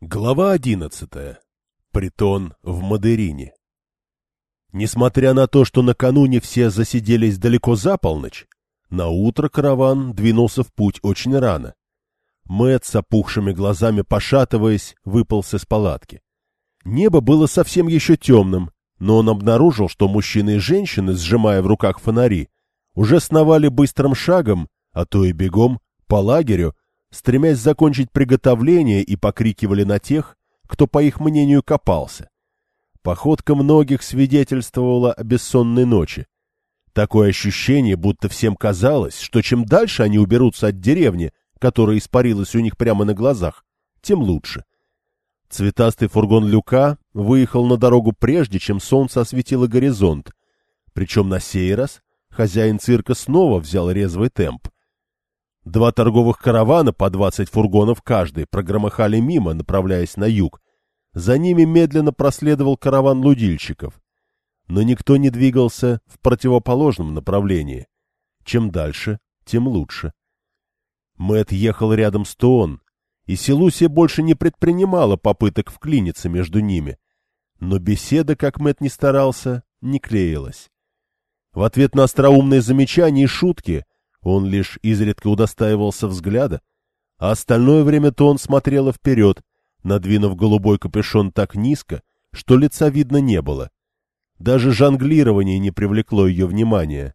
Глава одиннадцатая. Притон в Мадерине. Несмотря на то, что накануне все засиделись далеко за полночь, на утро караван двинулся в путь очень рано. Мэт с опухшими глазами пошатываясь, выполз из палатки. Небо было совсем еще темным, но он обнаружил, что мужчины и женщины, сжимая в руках фонари, уже сновали быстрым шагом, а то и бегом, по лагерю, стремясь закончить приготовление и покрикивали на тех, кто, по их мнению, копался. Походка многих свидетельствовала о бессонной ночи. Такое ощущение, будто всем казалось, что чем дальше они уберутся от деревни, которая испарилась у них прямо на глазах, тем лучше. Цветастый фургон Люка выехал на дорогу прежде, чем солнце осветило горизонт, причем на сей раз хозяин цирка снова взял резвый темп. Два торговых каравана по двадцать фургонов каждый прогромыхали мимо, направляясь на юг. За ними медленно проследовал караван лудильщиков. Но никто не двигался в противоположном направлении. Чем дальше, тем лучше. Мэт ехал рядом с Туон, и Селусия больше не предпринимала попыток вклиниться между ними. Но беседа, как Мэт не старался, не клеилась. В ответ на остроумные замечания и шутки он лишь изредка удостаивался взгляда, а остальное время-то он смотрела вперед, надвинув голубой капюшон так низко, что лица видно не было. Даже жонглирование не привлекло ее внимания.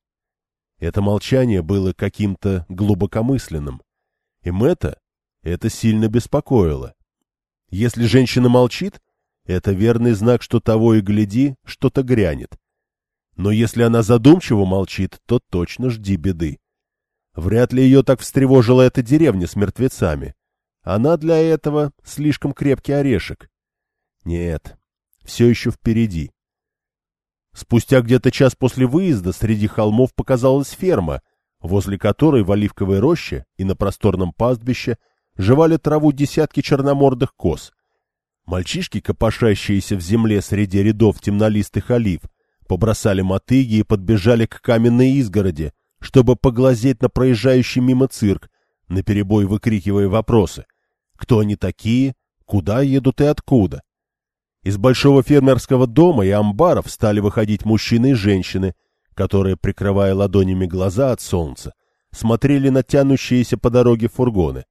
Это молчание было каким-то глубокомысленным. И Мэтта это сильно беспокоило. Если женщина молчит, это верный знак, что того и гляди, что-то грянет. Но если она задумчиво молчит, то точно жди беды. Вряд ли ее так встревожила эта деревня с мертвецами. Она для этого слишком крепкий орешек. Нет, все еще впереди. Спустя где-то час после выезда среди холмов показалась ферма, возле которой в оливковой роще и на просторном пастбище жевали траву десятки черномордых коз. Мальчишки, копошащиеся в земле среди рядов темнолистых олив, побросали мотыги и подбежали к каменной изгороди, чтобы поглазеть на проезжающий мимо цирк, наперебой выкрикивая вопросы. Кто они такие, куда едут и откуда? Из большого фермерского дома и амбаров стали выходить мужчины и женщины, которые, прикрывая ладонями глаза от солнца, смотрели на тянущиеся по дороге фургоны.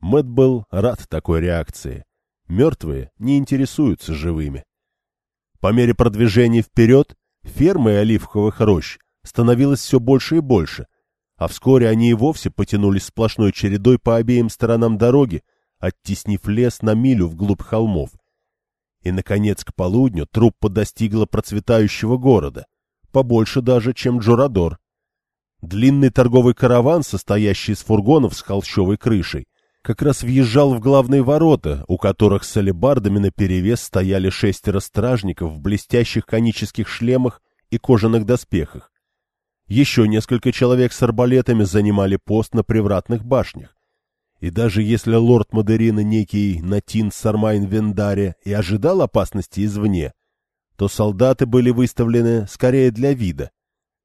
Мэт был рад такой реакции. Мертвые не интересуются живыми. По мере продвижения вперед, фермы оливковых рощ становилось все больше и больше, а вскоре они и вовсе потянулись сплошной чередой по обеим сторонам дороги, оттеснив лес на милю вглубь холмов. И, наконец, к полудню труппа достигла процветающего города, побольше даже, чем Джорадор. Длинный торговый караван, состоящий из фургонов с холщовой крышей, как раз въезжал в главные ворота, у которых с алебардами наперевес стояли шестеро стражников в блестящих конических шлемах и кожаных доспехах. Еще несколько человек с арбалетами занимали пост на привратных башнях. И даже если лорд Мадерина некий Натин Сармайн Вендаре и ожидал опасности извне, то солдаты были выставлены скорее для вида.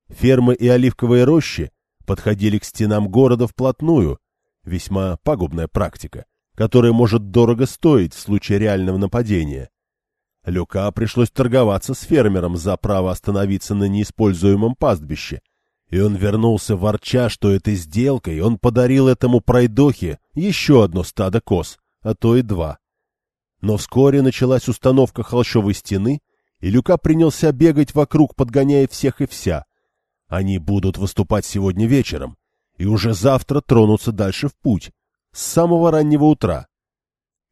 Фермы и оливковые рощи подходили к стенам города вплотную, весьма пагубная практика, которая может дорого стоить в случае реального нападения. Люка пришлось торговаться с фермером за право остановиться на неиспользуемом пастбище, и он вернулся ворча, что этой сделкой он подарил этому пройдохе еще одно стадо коз, а то и два. Но вскоре началась установка холщовой стены, и Люка принялся бегать вокруг, подгоняя всех и вся. Они будут выступать сегодня вечером, и уже завтра тронутся дальше в путь, с самого раннего утра.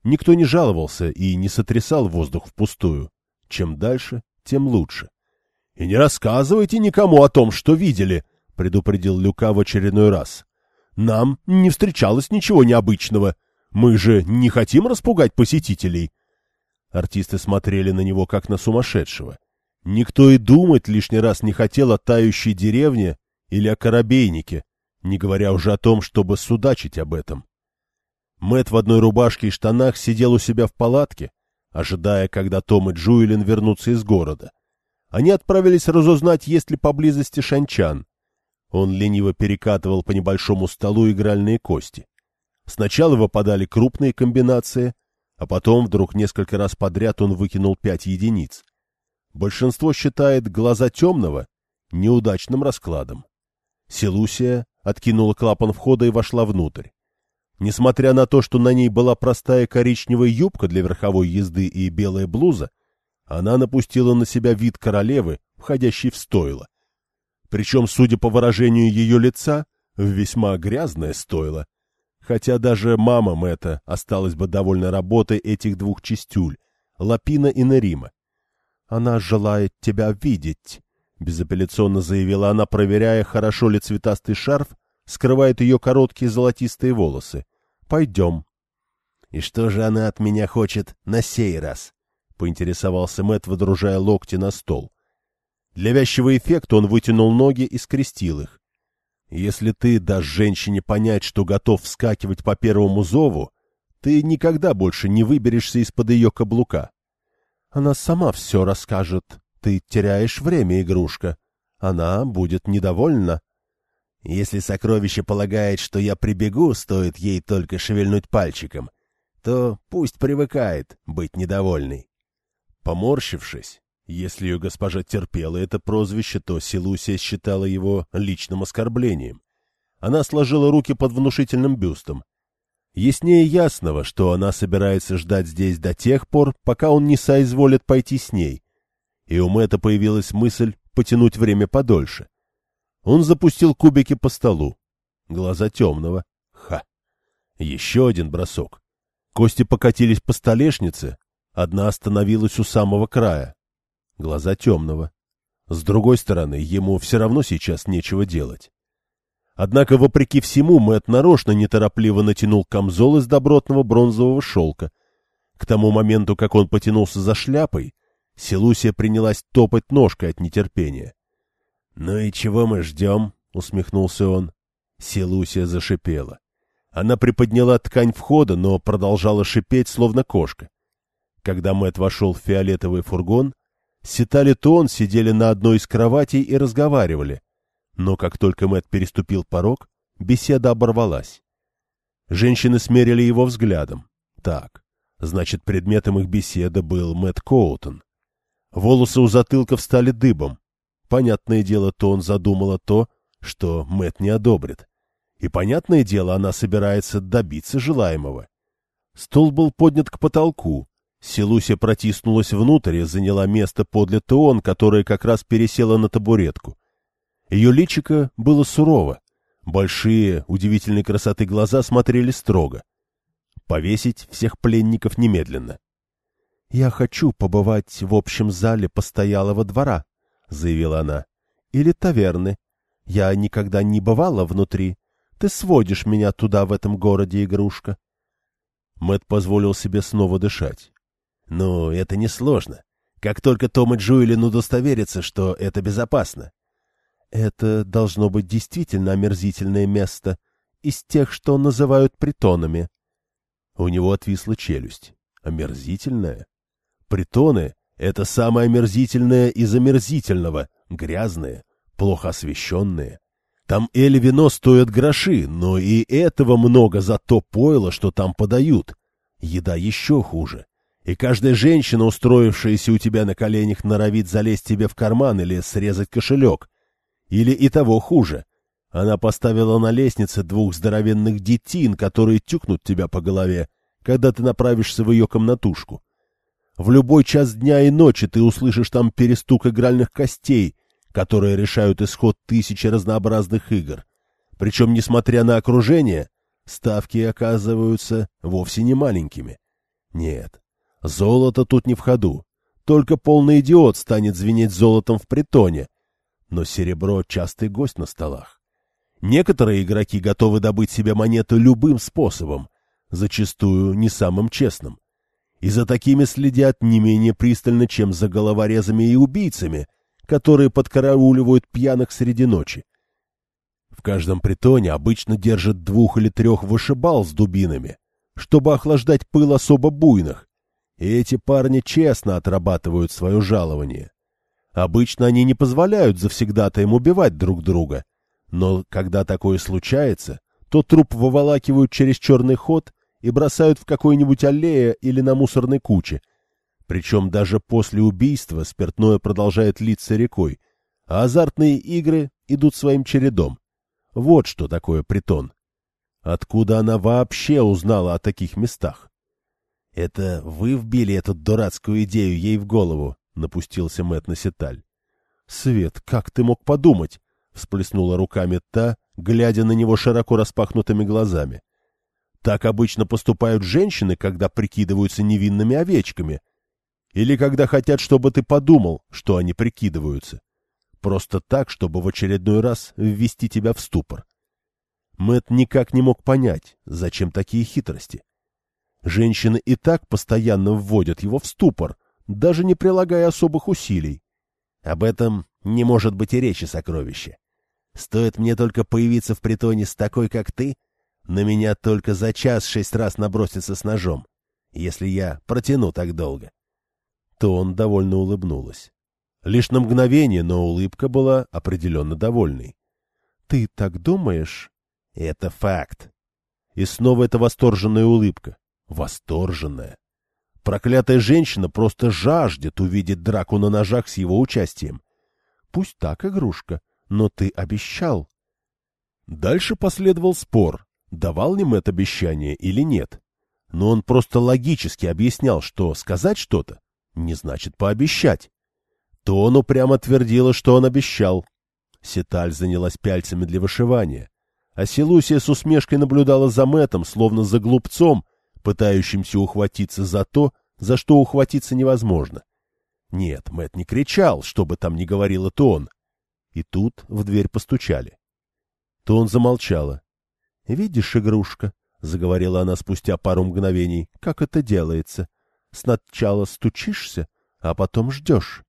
Никто не жаловался и не сотрясал воздух впустую. Чем дальше, тем лучше. — И не рассказывайте никому о том, что видели, — предупредил Люка в очередной раз. — Нам не встречалось ничего необычного. Мы же не хотим распугать посетителей. Артисты смотрели на него, как на сумасшедшего. Никто и думать лишний раз не хотел о тающей деревне или о корабейнике, не говоря уже о том, чтобы судачить об этом. Мэт в одной рубашке и штанах сидел у себя в палатке, ожидая, когда Том и Джуэлин вернутся из города. Они отправились разузнать, есть ли поблизости шанчан. Он лениво перекатывал по небольшому столу игральные кости. Сначала выпадали крупные комбинации, а потом вдруг несколько раз подряд он выкинул пять единиц. Большинство считает глаза темного неудачным раскладом. Селусия откинула клапан входа и вошла внутрь. Несмотря на то, что на ней была простая коричневая юбка для верховой езды и белая блуза, она напустила на себя вид королевы, входящей в стойло. Причем, судя по выражению ее лица, в весьма грязное стойло. Хотя даже мама Мэтта осталась бы довольна работой этих двух чистюль, Лапина и Нерима. «Она желает тебя видеть», — безапелляционно заявила она, проверяя, хорошо ли цветастый шарф скрывает ее короткие золотистые волосы. «Пойдем». «И что же она от меня хочет на сей раз?» — поинтересовался Мэт, выдружая локти на стол. Для вязчего эффекта он вытянул ноги и скрестил их. «Если ты дашь женщине понять, что готов вскакивать по первому зову, ты никогда больше не выберешься из-под ее каблука. Она сама все расскажет. Ты теряешь время, игрушка. Она будет недовольна». Если сокровище полагает, что я прибегу, стоит ей только шевельнуть пальчиком, то пусть привыкает быть недовольной. Поморщившись, если ее госпожа терпела это прозвище, то Силусия считала его личным оскорблением. Она сложила руки под внушительным бюстом. Яснее ясного, что она собирается ждать здесь до тех пор, пока он не соизволит пойти с ней. И у Мэтта появилась мысль потянуть время подольше. Он запустил кубики по столу. Глаза темного. Ха! Еще один бросок. Кости покатились по столешнице, Одна остановилась у самого края. Глаза темного. С другой стороны, ему все равно сейчас нечего делать. Однако, вопреки всему, Мэтт нарочно неторопливо натянул камзол из добротного бронзового шелка. К тому моменту, как он потянулся за шляпой, Селусия принялась топать ножкой от нетерпения. — Ну и чего мы ждем? — усмехнулся он. Селусия зашипела. Она приподняла ткань входа, но продолжала шипеть, словно кошка. Когда Мэт вошел в фиолетовый фургон, Ситали Тон сидели на одной из кроватей и разговаривали. Но как только Мэт переступил порог, беседа оборвалась. Женщины смерили его взглядом. Так, значит, предметом их беседы был Мэт Коутон. Волосы у затылка встали дыбом. Понятное дело, Тон задумала то, что Мэт не одобрит. И, понятное дело, она собирается добиться желаемого. Стол был поднят к потолку, Селуся протиснулась внутрь и заняла место подле Теон, которая как раз пересела на табуретку. Ее личико было сурово. Большие, удивительной красоты глаза смотрели строго. Повесить всех пленников немедленно. — Я хочу побывать в общем зале постоялого двора, — заявила она. — Или таверны. Я никогда не бывала внутри. Ты сводишь меня туда, в этом городе, игрушка. Мэт позволил себе снова дышать. Ну, это несложно. Как только Том и Джуэлин удостоверятся, что это безопасно. Это должно быть действительно омерзительное место, из тех, что называют притонами. У него отвисла челюсть. Омерзительное? Притоны — это самое омерзительное из омерзительного, грязное, плохо освещенное. Там эль вино стоят гроши, но и этого много за то пойло, что там подают. Еда еще хуже. И каждая женщина, устроившаяся у тебя на коленях, норовит залезть тебе в карман или срезать кошелек. Или и того хуже. Она поставила на лестнице двух здоровенных детин, которые тюкнут тебя по голове, когда ты направишься в ее комнатушку. В любой час дня и ночи ты услышишь там перестук игральных костей, которые решают исход тысячи разнообразных игр. Причем, несмотря на окружение, ставки оказываются вовсе не маленькими. Нет, Золото тут не в ходу. Только полный идиот станет звенеть золотом в притоне. Но серебро — частый гость на столах. Некоторые игроки готовы добыть себе монету любым способом, зачастую не самым честным. И за такими следят не менее пристально, чем за головорезами и убийцами, которые подкарауливают пьяных среди ночи. В каждом притоне обычно держат двух или трех вышибал с дубинами, чтобы охлаждать пыл особо буйных, и эти парни честно отрабатывают свое жалование. Обычно они не позволяют завсегдата им убивать друг друга, но когда такое случается, то труп выволакивают через черный ход и бросают в какой-нибудь аллее или на мусорной куче. Причем даже после убийства спиртное продолжает литься рекой, а азартные игры идут своим чередом. Вот что такое притон. Откуда она вообще узнала о таких местах? — Это вы вбили эту дурацкую идею ей в голову, — напустился Мэтт на Сеталь. — Свет, как ты мог подумать? — всплеснула руками та, глядя на него широко распахнутыми глазами. — Так обычно поступают женщины, когда прикидываются невинными овечками. Или когда хотят, чтобы ты подумал, что они прикидываются. Просто так, чтобы в очередной раз ввести тебя в ступор. Мэт никак не мог понять, зачем такие хитрости. Женщины и так постоянно вводят его в ступор, даже не прилагая особых усилий. Об этом не может быть и речи, сокровище. Стоит мне только появиться в притоне с такой, как ты, на меня только за час шесть раз набросится с ножом, если я протяну так долго. То он довольно улыбнулась. Лишь на мгновение, но улыбка была определенно довольной. — Ты так думаешь? — Это факт. И снова эта восторженная улыбка. Восторженная. Проклятая женщина просто жаждет увидеть драку на ножах с его участием. Пусть так, игрушка, но ты обещал. Дальше последовал спор, давал ли Мэтт обещание или нет. Но он просто логически объяснял, что сказать что-то не значит пообещать. То он упрямо твердила, что он обещал. Сеталь занялась пяльцами для вышивания, а Селусия с усмешкой наблюдала за Мэтом, словно за глупцом, пытающимся ухватиться за то, за что ухватиться невозможно. Нет, Мэт не кричал, что бы там ни говорила Тон. И тут в дверь постучали. Тон замолчала. — Видишь, игрушка, — заговорила она спустя пару мгновений, — как это делается. Сначала стучишься, а потом ждешь.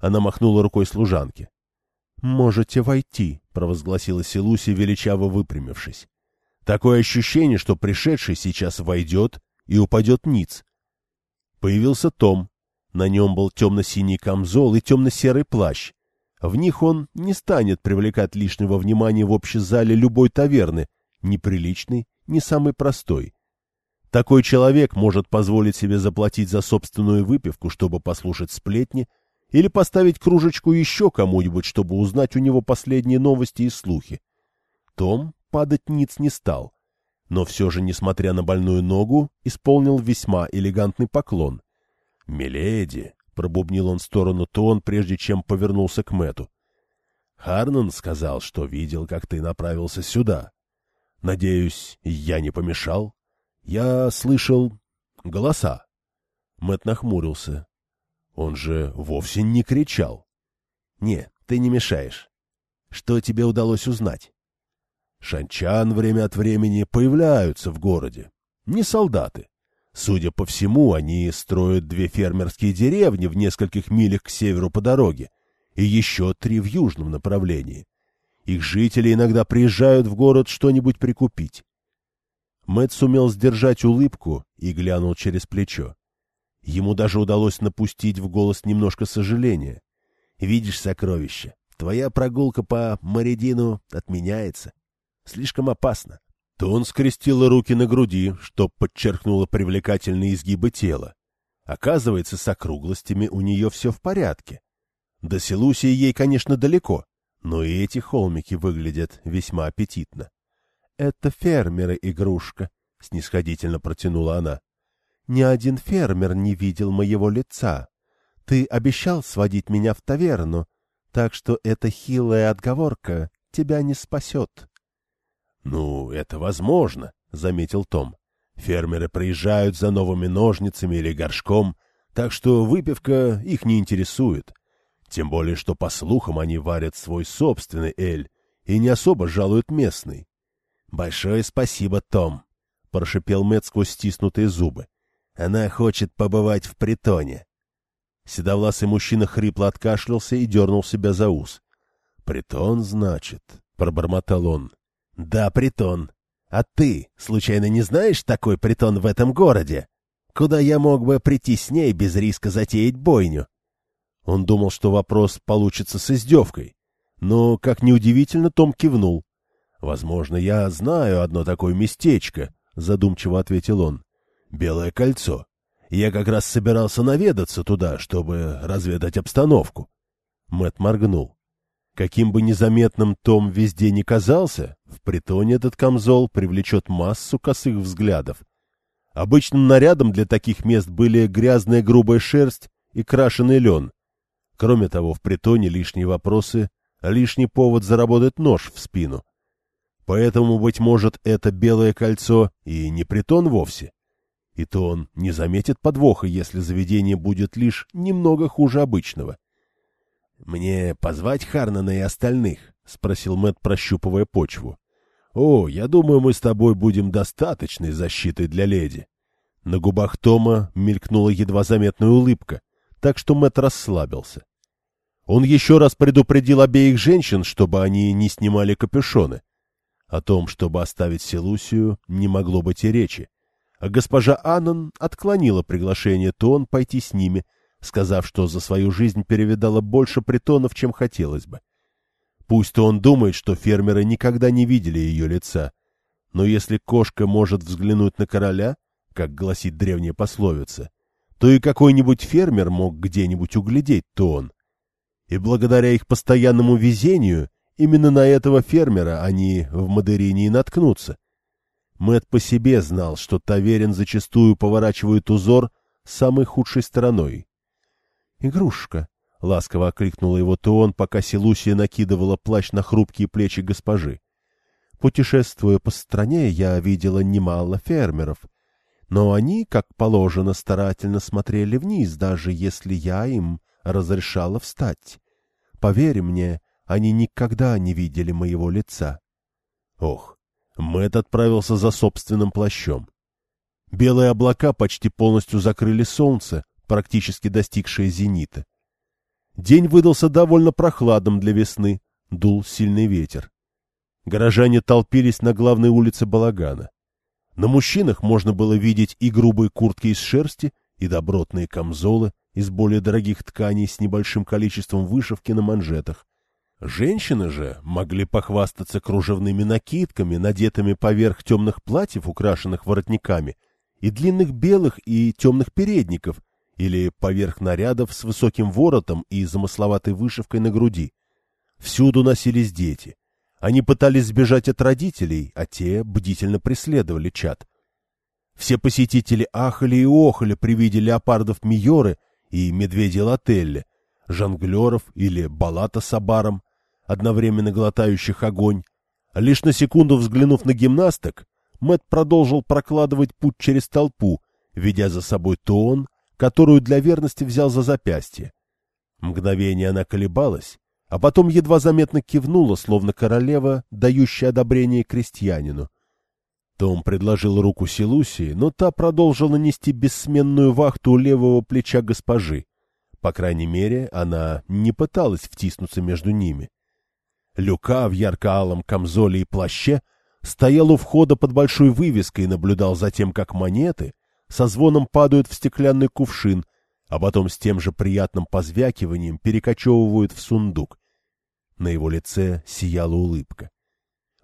Она махнула рукой служанке. — Можете войти, — провозгласила Селуси, величаво выпрямившись. Такое ощущение, что пришедший сейчас войдет и упадет ниц. Появился Том. На нем был темно-синий камзол и темно-серый плащ. В них он не станет привлекать лишнего внимания в общей зале любой таверны, неприличный, не самый простой. Такой человек может позволить себе заплатить за собственную выпивку, чтобы послушать сплетни, или поставить кружечку еще кому-нибудь, чтобы узнать у него последние новости и слухи. Том падать ниц не стал, но все же, несмотря на больную ногу, исполнил весьма элегантный поклон. «Миледи!» — пробубнил он в сторону Тон, прежде чем повернулся к Мэту. «Харнан сказал, что видел, как ты направился сюда. Надеюсь, я не помешал? Я слышал голоса». Мэт нахмурился. Он же вовсе не кричал. «Не, ты не мешаешь. Что тебе удалось узнать?» Шанчан время от времени появляются в городе. Не солдаты. Судя по всему, они строят две фермерские деревни в нескольких милях к северу по дороге и еще три в южном направлении. Их жители иногда приезжают в город что-нибудь прикупить. Мэтт сумел сдержать улыбку и глянул через плечо. Ему даже удалось напустить в голос немножко сожаления. «Видишь сокровище, твоя прогулка по Маридину отменяется. Слишком опасно. То он скрестила руки на груди, что подчеркнуло привлекательные изгибы тела. Оказывается, с округлостями у нее все в порядке. До Селусии ей, конечно, далеко, но и эти холмики выглядят весьма аппетитно. — Это фермеры, игрушка, — снисходительно протянула она. — Ни один фермер не видел моего лица. Ты обещал сводить меня в таверну, так что эта хилая отговорка тебя не спасет. — Ну, это возможно, — заметил Том. Фермеры приезжают за новыми ножницами или горшком, так что выпивка их не интересует. Тем более, что, по слухам, они варят свой собственный эль и не особо жалуют местный. — Большое спасибо, Том, — прошипел Мэтт сквозь стиснутые зубы. — Она хочет побывать в притоне. Седовласый мужчина хрипло откашлялся и дернул себя за ус. — Притон, значит, — пробормотал он. Да, притон. А ты, случайно, не знаешь такой притон в этом городе? Куда я мог бы прийти с ней без риска затеять бойню? Он думал, что вопрос получится с издевкой. Но, как неудивительно, Том кивнул. Возможно, я знаю одно такое местечко, — задумчиво ответил он. — Белое кольцо. Я как раз собирался наведаться туда, чтобы разведать обстановку. Мэт моргнул. Каким бы незаметным Том везде не казался, в притоне этот камзол привлечет массу косых взглядов. Обычным нарядом для таких мест были грязная грубая шерсть и крашеный лен. Кроме того, в притоне лишние вопросы, лишний повод заработать нож в спину. Поэтому, быть может, это белое кольцо и не притон вовсе. И то он не заметит подвоха, если заведение будет лишь немного хуже обычного. — Мне позвать Харнана и остальных? — спросил Мэтт, прощупывая почву. — О, я думаю, мы с тобой будем достаточной защитой для леди. На губах Тома мелькнула едва заметная улыбка, так что Мэтт расслабился. Он еще раз предупредил обеих женщин, чтобы они не снимали капюшоны. О том, чтобы оставить Селусию, не могло быть и речи. А госпожа Аннон отклонила приглашение Тон пойти с ними — сказав, что за свою жизнь перевидала больше притонов, чем хотелось бы. Пусть он думает, что фермеры никогда не видели ее лица, но если кошка может взглянуть на короля, как гласит древняя пословица, то и какой-нибудь фермер мог где-нибудь углядеть Тон. И благодаря их постоянному везению, именно на этого фермера они в Мадерине и наткнутся. Мэт по себе знал, что Таверин зачастую поворачивает узор самой худшей стороной, «Игрушка!» — ласково окликнула его Туон, пока Селусия накидывала плащ на хрупкие плечи госпожи. «Путешествуя по стране, я видела немало фермеров, но они, как положено, старательно смотрели вниз, даже если я им разрешала встать. Поверь мне, они никогда не видели моего лица». Ох, Мэтт отправился за собственным плащом. Белые облака почти полностью закрыли солнце, практически достигшее зенита. День выдался довольно прохладным для весны, дул сильный ветер. Горожане толпились на главной улице Балагана. На мужчинах можно было видеть и грубые куртки из шерсти, и добротные камзолы из более дорогих тканей с небольшим количеством вышивки на манжетах. Женщины же могли похвастаться кружевными накидками, надетыми поверх темных платьев, украшенных воротниками, и длинных белых и темных передников, или поверх нарядов с высоким воротом и замысловатой вышивкой на груди. Всюду носились дети. Они пытались сбежать от родителей, а те бдительно преследовали чад. Все посетители ахали и охали при виде леопардов Миоры и медведей Лателли, жонглеров или балата с абаром, одновременно глотающих огонь. Лишь на секунду взглянув на гимнасток, Мэт продолжил прокладывать путь через толпу, ведя за собой то он, которую для верности взял за запястье. Мгновение она колебалась, а потом едва заметно кивнула, словно королева, дающая одобрение крестьянину. Том предложил руку Силусии, но та продолжила нести бессменную вахту у левого плеча госпожи. По крайней мере, она не пыталась втиснуться между ними. Люка в ярко-алом камзоле и плаще стоял у входа под большой вывеской и наблюдал за тем, как монеты, со звоном падают в стеклянный кувшин, а потом с тем же приятным позвякиванием перекочевывают в сундук. На его лице сияла улыбка.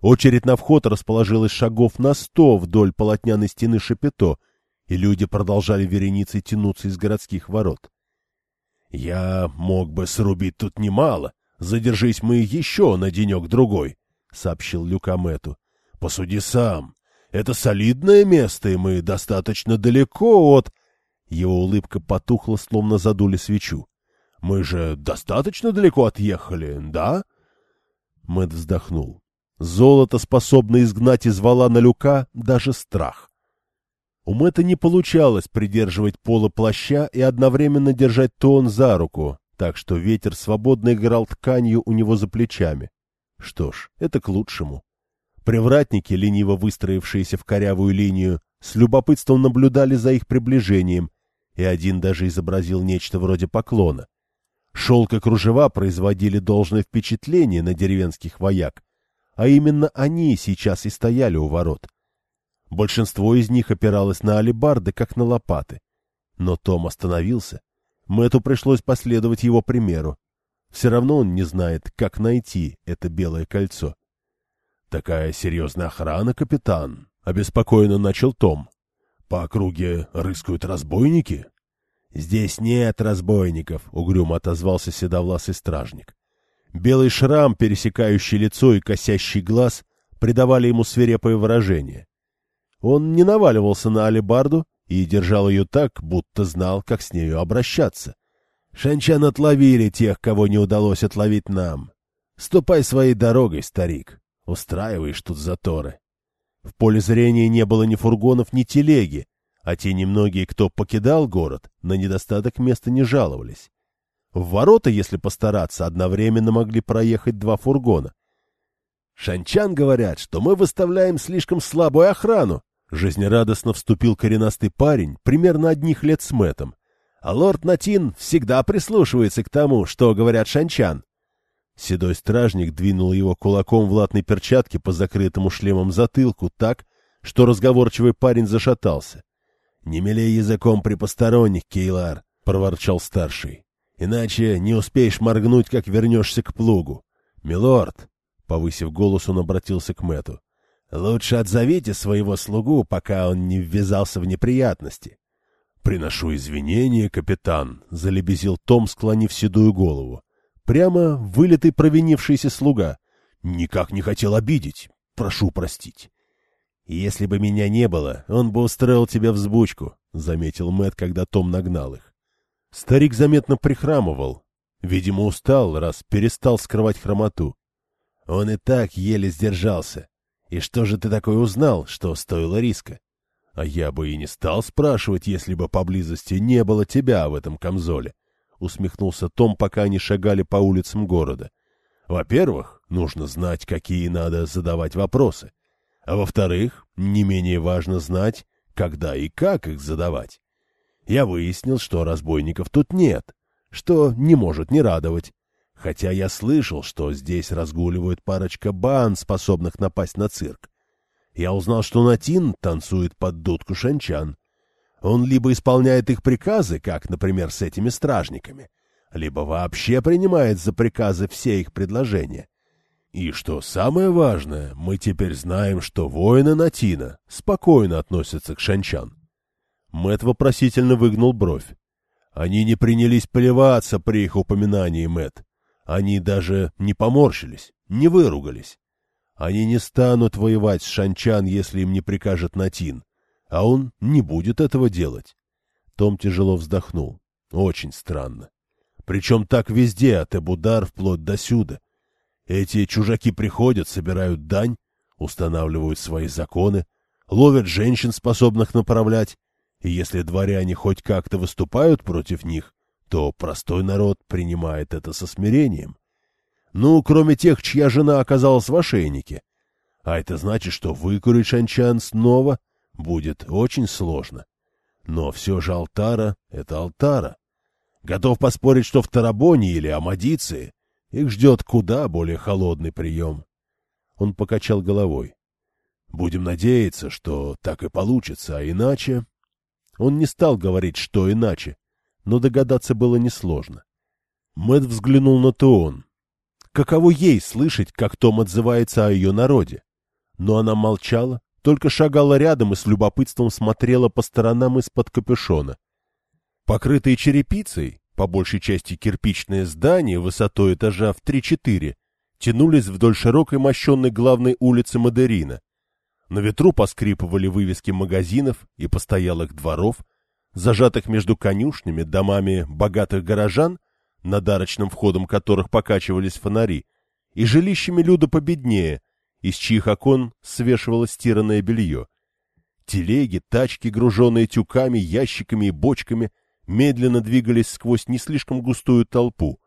Очередь на вход расположилась шагов на сто вдоль полотняной стены Шапито, и люди продолжали вереницей тянуться из городских ворот. — Я мог бы срубить тут немало, задержись мы еще на денек-другой, — сообщил Люкамету. — Посуди сам, это солидное место, и мы достаточно далеко от... Его улыбка потухла, словно задули свечу. Мы же достаточно далеко отъехали, да? Мэт вздохнул. Золото способно изгнать из вала на люка даже страх. У Мэтта не получалось придерживать поло плаща и одновременно держать тон за руку, так что ветер свободно играл тканью у него за плечами. Что ж, это к лучшему. Привратники, лениво выстроившиеся в корявую линию, с любопытством наблюдали за их приближением, и один даже изобразил нечто вроде поклона. Шелк и кружева производили должное впечатление на деревенских вояк, а именно они сейчас и стояли у ворот. Большинство из них опиралось на алебарды, как на лопаты. Но Том остановился. Мэту пришлось последовать его примеру. Все равно он не знает, как найти это белое кольцо. — Такая серьезная охрана, капитан, обеспокоенно начал Том. По округе рыскают разбойники? Здесь нет разбойников, угрюмо отозвался седовласый стражник. Белый шрам, пересекающий лицо и косящий глаз, придавали ему свирепое выражение. Он не наваливался на алебарду и держал ее так, будто знал, как с нею обращаться. Шанчан отловили тех, кого не удалось отловить нам. Ступай своей дорогой, старик. Устраиваешь тут заторы. В поле зрения не было ни фургонов, ни телеги, а те немногие, кто покидал город, на недостаток места не жаловались. В ворота, если постараться, одновременно могли проехать два фургона. «Шанчан говорят, что мы выставляем слишком слабую охрану», — жизнерадостно вступил коренастый парень, примерно одних лет с Мэтом. «А лорд Натин всегда прислушивается к тому, что говорят шанчан». Седой стражник двинул его кулаком в латной перчатке по закрытому шлемом затылку так, что разговорчивый парень зашатался. — Не мелей языком при посторонних, Кейлар, — проворчал старший. — Иначе не успеешь моргнуть, как вернешься к плугу. — Милорд, Повысив голос, он обратился к Мэту. «Лучше отзовите своего слугу, пока он не ввязался в неприятности». «Приношу извинения, капитан», — залебезил Том, склонив седую голову. Прямо вылитый провинившийся слуга. «Никак не хотел обидеть. Прошу простить». «Если бы меня не было, он бы устроил тебя взбучку», — заметил Мэт, когда Том нагнал их. Старик заметно прихрамывал. Видимо, устал, раз перестал скрывать хромоту. Он и так еле сдержался. И что же ты такое узнал, что стоило риска? А я бы и не стал спрашивать, если бы поблизости не было тебя в этом камзоле. Усмехнулся Том, пока они шагали по улицам города. Во-первых, нужно знать, какие надо задавать вопросы. А во-вторых, не менее важно знать, когда и как их задавать. Я выяснил, что разбойников тут нет, что не может не радовать. Хотя я слышал, что здесь разгуливают парочка бан, способных напасть на цирк. Я узнал, что Натин танцует под дудку шанчан. Он либо исполняет их приказы, как, например, с этими стражниками, либо вообще принимает за приказы все их предложения. И что самое важное, мы теперь знаем, что воины Натина спокойно относятся к шанчан. Мэт вопросительно выгнул бровь. Они не принялись плеваться при их упоминании, Мэт. Они даже не поморщились, не выругались. Они не станут воевать с Шанчан, если им не прикажет Натин, а он не будет этого делать. Том тяжело вздохнул. Очень странно. Причем так везде, от Эбудар вплоть до сюда. Эти чужаки приходят, собирают дань, устанавливают свои законы, ловят женщин, способных направлять, и если дворяне хоть как-то выступают против них, то простой народ принимает это со смирением. Ну, кроме тех, чья жена оказалась в ошейнике. А это значит, что выкурить шанчан снова будет очень сложно. Но все же Алтара — это Алтара. Готов поспорить, что в Тарабоне или Амадиции их ждет куда более холодный прием. Он покачал головой. Будем надеяться, что так и получится, а иначе... Он не стал говорить, что иначе, но догадаться было несложно. Мэт взглянул на Туон. Каково ей слышать, как Том отзывается о ее народе? Но она молчала, только шагала рядом и с любопытством смотрела по сторонам из-под капюшона. Покрытые черепицей, по большей части кирпичные здания высотой этажа в 3-4, тянулись вдоль широкой мощенной главной улицы Мадерина. На ветру поскрипывали вывески магазинов и постоялых дворов, зажатых между конюшнями, домами богатых горожан, над арочным входом которых покачивались фонари, и жилищами люда победнее, из чьих окон свешивалось стиранное белье. Телеги, тачки, груженные тюками, ящиками и бочками, медленно двигались сквозь не слишком густую толпу.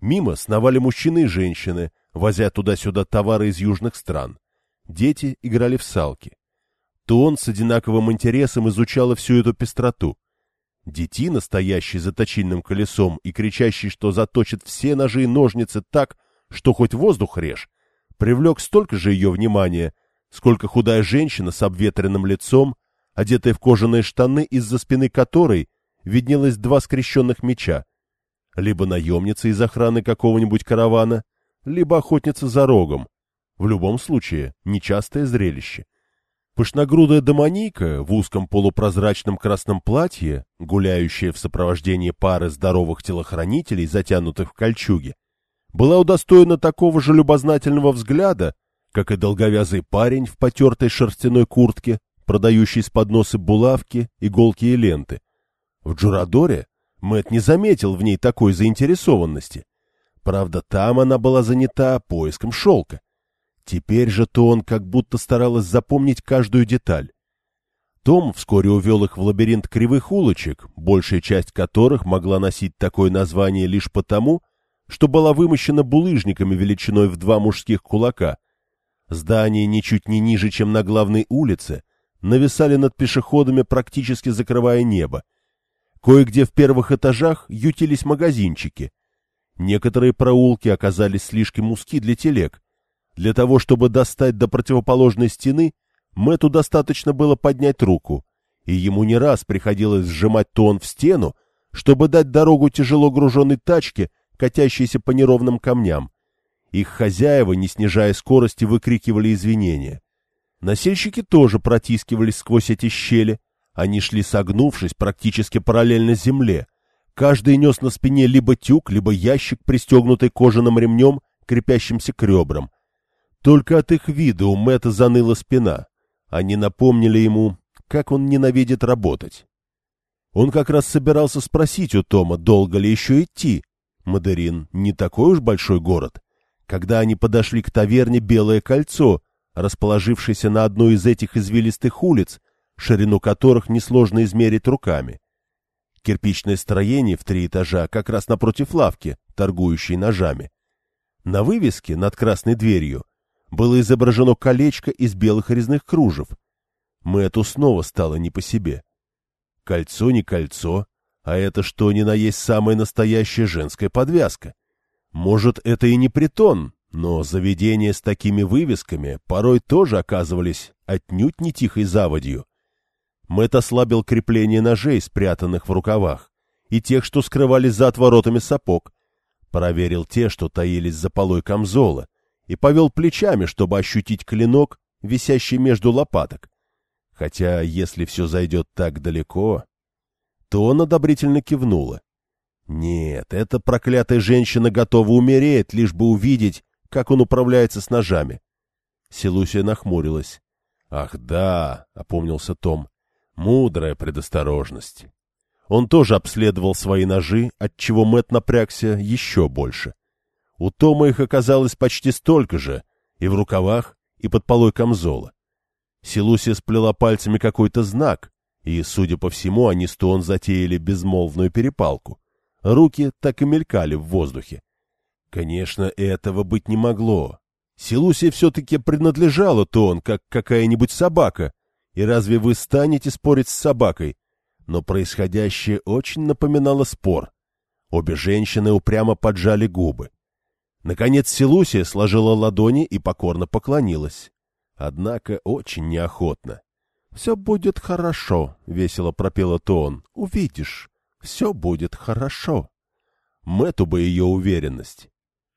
Мимо сновали мужчины и женщины, возя туда-сюда товары из южных стран. Дети играли в салки то он с одинаковым интересом изучала всю эту пестроту. Детина, стоящий за точильным колесом и кричащий, что заточит все ножи и ножницы так, что хоть воздух режь, привлек столько же ее внимания, сколько худая женщина с обветренным лицом, одетая в кожаные штаны, из-за спины которой виднелось два скрещенных меча, либо наемница из охраны какого-нибудь каравана, либо охотница за рогом. В любом случае, нечастое зрелище. Пышногрудая домонийка в узком полупрозрачном красном платье, гуляющая в сопровождении пары здоровых телохранителей, затянутых в кольчуги, была удостоена такого же любознательного взгляда, как и долговязый парень в потертой шерстяной куртке, продающий с подносы булавки, иголки и ленты. В Джурадоре Мэт не заметил в ней такой заинтересованности. Правда, там она была занята поиском шелка. Теперь же то он как будто старалась запомнить каждую деталь. Том вскоре увел их в лабиринт кривых улочек, большая часть которых могла носить такое название лишь потому, что была вымощена булыжниками величиной в два мужских кулака. Здания ничуть не ниже, чем на главной улице, нависали над пешеходами, практически закрывая небо. Кое-где в первых этажах ютились магазинчики. Некоторые проулки оказались слишком узки для телег, для того, чтобы достать до противоположной стены, Мэту достаточно было поднять руку, и ему не раз приходилось сжимать тон в стену, чтобы дать дорогу тяжело груженной тачке, катящейся по неровным камням. Их хозяева, не снижая скорости, выкрикивали извинения. Носильщики тоже протискивались сквозь эти щели. Они шли согнувшись практически параллельно земле. Каждый нес на спине либо тюк, либо ящик, пристегнутый кожаным ремнем, крепящимся к ребрам. Только от их вида у Мэтта заныла спина. Они напомнили ему, как он ненавидит работать. Он как раз собирался спросить у Тома, долго ли еще идти. Мадерин не такой уж большой город. Когда они подошли к таверне «Белое кольцо», расположившейся на одной из этих извилистых улиц, ширину которых несложно измерить руками. Кирпичное строение в три этажа как раз напротив лавки, торгующей ножами. На вывеске над красной дверью было изображено колечко из белых резных кружев. Мэту снова стало не по себе. Кольцо не кольцо, а это что ни на есть самая настоящая женская подвязка. Может, это и не притон, но заведения с такими вывесками порой тоже оказывались отнюдь не тихой заводью. Мэтт ослабил крепление ножей, спрятанных в рукавах, и тех, что скрывались за отворотами сапог. Проверил те, что таились за полой камзола, и повел плечами, чтобы ощутить клинок, висящий между лопаток. Хотя, если все зайдет так далеко... То он одобрительно кивнула. Нет, эта проклятая женщина готова умереть, лишь бы увидеть, как он управляется с ножами. Селусия нахмурилась. «Ах да», — опомнился Том, — «мудрая предосторожность». Он тоже обследовал свои ножи, отчего Мэт напрягся еще больше. У Тома их оказалось почти столько же, и в рукавах, и под полой камзола. Силусия сплела пальцами какой-то знак, и, судя по всему, они с Тон затеяли безмолвную перепалку. Руки так и мелькали в воздухе. Конечно, этого быть не могло. Силусия все-таки принадлежала Тон, как какая-нибудь собака, и разве вы станете спорить с собакой? Но происходящее очень напоминало спор. Обе женщины упрямо поджали губы. Наконец Селусия сложила ладони и покорно поклонилась. Однако очень неохотно. — Все будет хорошо, — весело пропела Тон. — Увидишь, все будет хорошо. Мэту бы ее уверенность.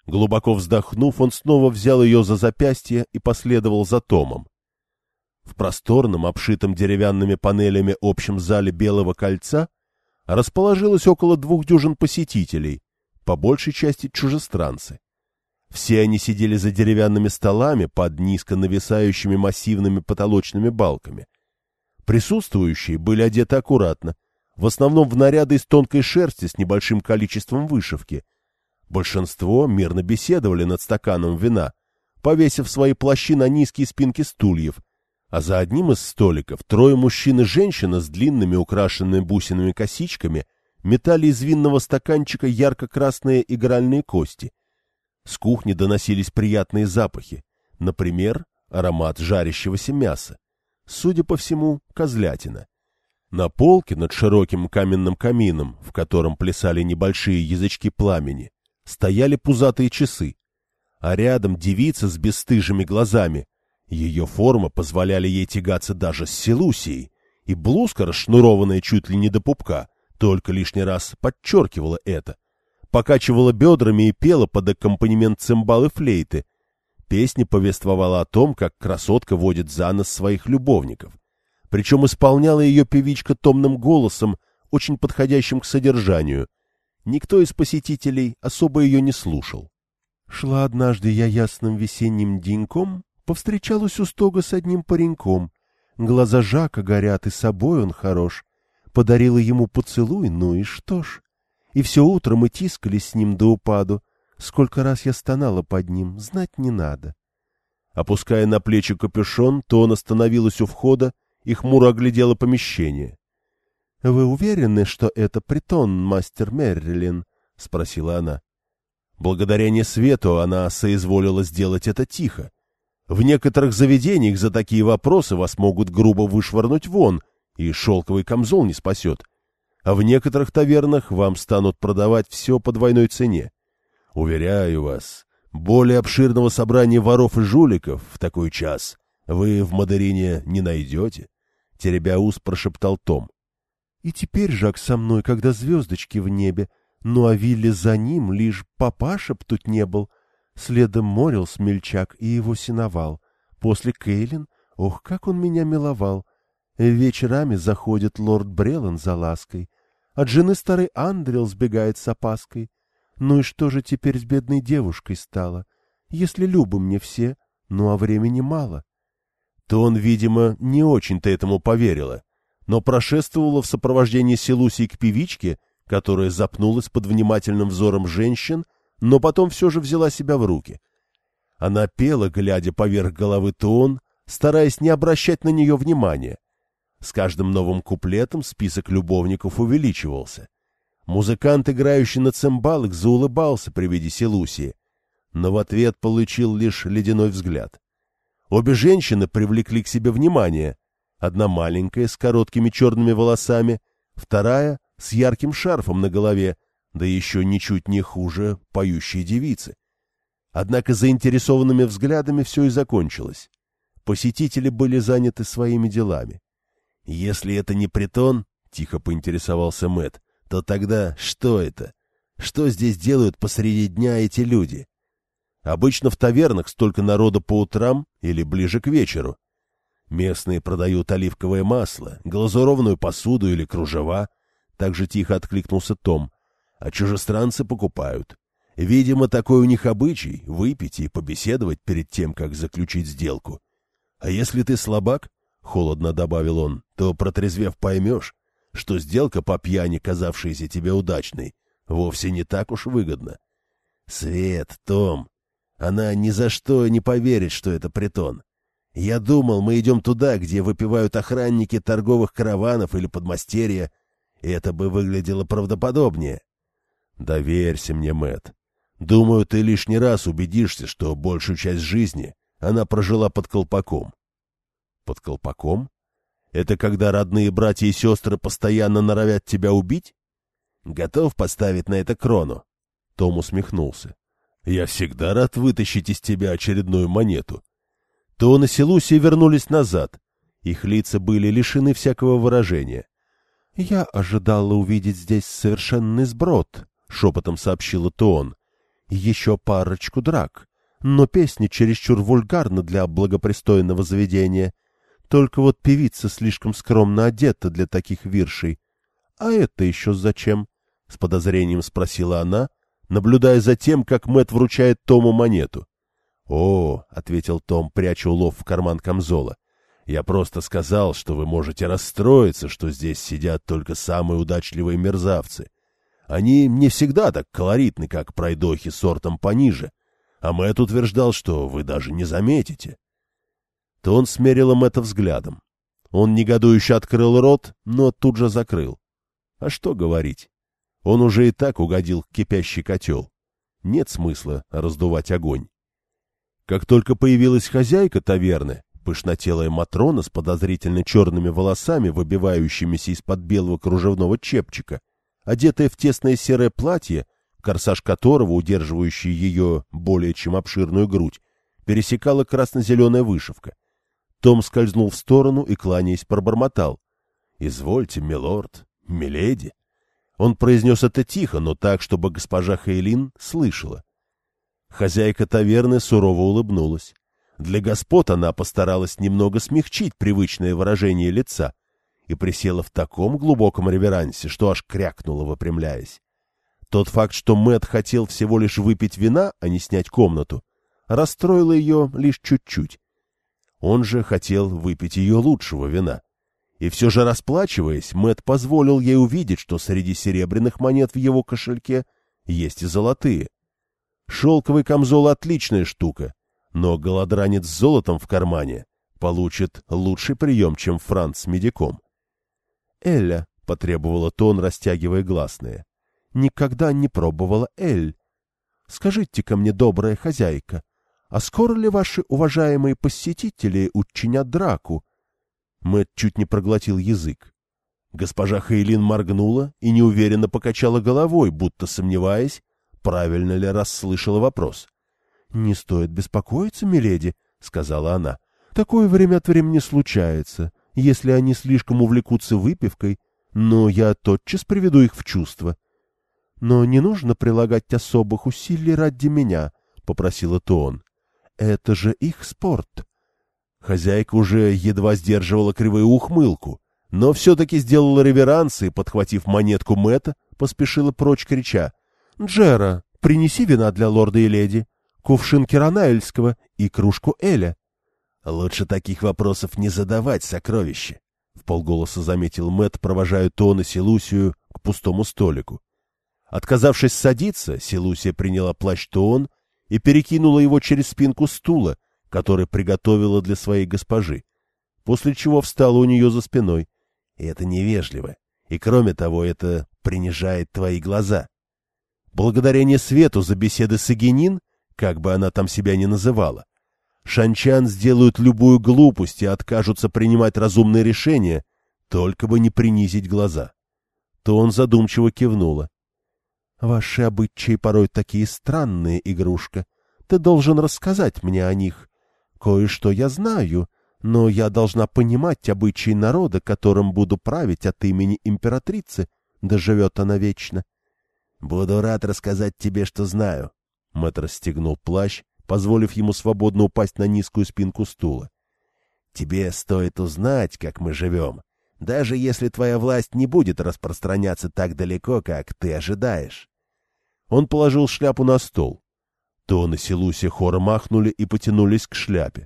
Глубоко вздохнув, он снова взял ее за запястье и последовал за Томом. В просторном, обшитом деревянными панелями общем зале Белого кольца расположилось около двух дюжин посетителей, по большей части чужестранцы. Все они сидели за деревянными столами под низко нависающими массивными потолочными балками. Присутствующие были одеты аккуратно, в основном в наряды из тонкой шерсти с небольшим количеством вышивки. Большинство мирно беседовали над стаканом вина, повесив свои плащи на низкие спинки стульев, а за одним из столиков трое мужчин и женщина с длинными украшенными бусинами косичками метали из винного стаканчика ярко-красные игральные кости — с кухни доносились приятные запахи, например, аромат жарящегося мяса. Судя по всему, козлятина. На полке над широким каменным камином, в котором плясали небольшие язычки пламени, стояли пузатые часы, а рядом девица с бесстыжими глазами. Ее форма позволяли ей тягаться даже с Селусией, и блузка, расшнурованная чуть ли не до пупка, только лишний раз подчеркивала это покачивала бедрами и пела под аккомпанемент цимбал и флейты. Песня повествовала о том, как красотка водит за нос своих любовников. Причем исполняла ее певичка томным голосом, очень подходящим к содержанию. Никто из посетителей особо ее не слушал. Шла однажды я ясным весенним деньком, повстречалась у стога с одним пареньком. Глаза Жака горят, и собой он хорош. Подарила ему поцелуй, ну и что ж. И все утро мы тискались с ним до упаду. Сколько раз я стонала под ним, знать не надо. Опуская на плечи капюшон, то он остановилась у входа и хмуро оглядела помещение. — Вы уверены, что это притон, мастер Мерлин? — спросила она. Благодаря не свету она соизволила сделать это тихо. В некоторых заведениях за такие вопросы вас могут грубо вышвырнуть вон, и шелковый камзол не спасет. А в некоторых тавернах вам станут продавать все по двойной цене. Уверяю вас, более обширного собрания воров и жуликов в такой час вы в Мадерине не найдете, — теребя ус прошептал Том. — И теперь Жак со мной, когда звездочки в небе, ну а Вилли за ним, лишь папаша б тут не был. Следом морил смельчак и его синовал. После Кейлин, ох, как он меня миловал. Вечерами заходит лорд Брелан за лаской. От жены старый Андрел сбегает с опаской. Ну и что же теперь с бедной девушкой стало? Если любы мне все, ну а времени мало. То он, видимо, не очень-то этому поверила, но прошествовала в сопровождении Селусии к певичке — которая запнулась под внимательным взором женщин, но потом все же взяла себя в руки. Она пела, глядя поверх головы Тон, стараясь не обращать на нее внимания. С каждым новым куплетом список любовников увеличивался. Музыкант, играющий на цимбалах, заулыбался при виде Селусии, но в ответ получил лишь ледяной взгляд. Обе женщины привлекли к себе внимание. Одна маленькая, с короткими черными волосами, вторая с ярким шарфом на голове, да еще ничуть не хуже поющей девицы. Однако заинтересованными взглядами все и закончилось. Посетители были заняты своими делами. «Если это не притон, — тихо поинтересовался Мэт, то тогда что это? Что здесь делают посреди дня эти люди? Обычно в тавернах столько народа по утрам или ближе к вечеру. Местные продают оливковое масло, глазурованную посуду или кружева — так же тихо откликнулся Том. А чужестранцы покупают. Видимо, такой у них обычай — выпить и побеседовать перед тем, как заключить сделку. А если ты слабак, — холодно добавил он, — то, протрезвев, поймешь, что сделка по пьяни, казавшаяся тебе удачной, вовсе не так уж выгодна. Свет, Том, она ни за что не поверит, что это притон. Я думал, мы идем туда, где выпивают охранники торговых караванов или подмастерья, это бы выглядело правдоподобнее. Доверься мне, Мэт. Думаю, ты лишний раз убедишься, что большую часть жизни она прожила под колпаком. Под колпаком? Это когда родные братья и сестры постоянно норовят тебя убить? Готов поставить на это крону? Том усмехнулся. Я всегда рад вытащить из тебя очередную монету. Тон и Селусия вернулись назад. Их лица были лишены всякого выражения. — Я ожидала увидеть здесь совершенный сброд, — шепотом сообщила Туон. — Еще парочку драк. Но песни чересчур вульгарны для благопристойного заведения. Только вот певица слишком скромно одета для таких виршей. — А это еще зачем? — с подозрением спросила она, наблюдая за тем, как Мэт вручает Тому монету. — О, — ответил Том, пряча улов в карман камзола, я просто сказал, что вы можете расстроиться, что здесь сидят только самые удачливые мерзавцы. Они не всегда так колоритны, как пройдохи сортом пониже, а Мэтт утверждал, что вы даже не заметите. То он смерил им это взглядом. Он негодующе открыл рот, но тут же закрыл. А что говорить? Он уже и так угодил кипящий котел. Нет смысла раздувать огонь. Как только появилась хозяйка таверны, Пышнотелая Матрона с подозрительно черными волосами, выбивающимися из-под белого кружевного чепчика, одетая в тесное серое платье, корсаж которого, удерживающий ее более чем обширную грудь, пересекала красно-зеленая вышивка. Том скользнул в сторону и, кланяясь, пробормотал. — Извольте, милорд, миледи. Он произнес это тихо, но так, чтобы госпожа Хейлин слышала. Хозяйка таверны сурово улыбнулась. Для господ она постаралась немного смягчить привычное выражение лица и присела в таком глубоком реверансе, что аж крякнула, выпрямляясь. Тот факт, что Мэт хотел всего лишь выпить вина, а не снять комнату, расстроил ее лишь чуть-чуть. Он же хотел выпить ее лучшего вина. И все же расплачиваясь, Мэт позволил ей увидеть, что среди серебряных монет в его кошельке есть и золотые. Шелковый камзол — отличная штука, но голодранец с золотом в кармане получит лучший прием, чем Франц с медиком. «Эля», — потребовала Тон, растягивая гласные, — «никогда не пробовала Эль. Скажите-ка мне, добрая хозяйка, а скоро ли ваши уважаемые посетители учинят драку? Мэтт чуть не проглотил язык. Госпожа Хейлин моргнула и неуверенно покачала головой, будто сомневаясь, правильно ли расслышала вопрос. — Не стоит беспокоиться, миледи, — сказала она. — Такое время от времени случается, если они слишком увлекутся выпивкой, но я тотчас приведу их в чувство. — Но не нужно прилагать особых усилий ради меня, — попросила Тоон. Это же их спорт. Хозяйка уже едва сдерживала кривую ухмылку, но все-таки сделала реверанс и, подхватив монетку Мэтта, поспешила прочь, крича. — Джера, принеси вина для лорда и леди, кувшин Киранаэльского и кружку Эля. — Лучше таких вопросов не задавать, сокровище, — в полголоса заметил Мэтт, провожая Тон и Силусию к пустому столику. Отказавшись садиться, Силусия приняла плащ Тон и перекинула его через спинку стула, который приготовила для своей госпожи, после чего встала у нее за спиной. И это невежливо, и кроме того, это принижает твои глаза. Благодарение Свету за беседы с Игенин, как бы она там себя ни называла, шанчан сделают любую глупость и откажутся принимать разумные решения, только бы не принизить глаза. То он задумчиво кивнула. Ваши обычаи порой такие странные, игрушка. Ты должен рассказать мне о них. Кое-что я знаю, но я должна понимать обычаи народа, которым буду править от имени императрицы, да живет она вечно. — Буду рад рассказать тебе, что знаю. Мэтт расстегнул плащ, позволив ему свободно упасть на низкую спинку стула. — Тебе стоит узнать, как мы живем, даже если твоя власть не будет распространяться так далеко, как ты ожидаешь. Он положил шляпу на стол. Тон и Селуси хором махнули и потянулись к шляпе.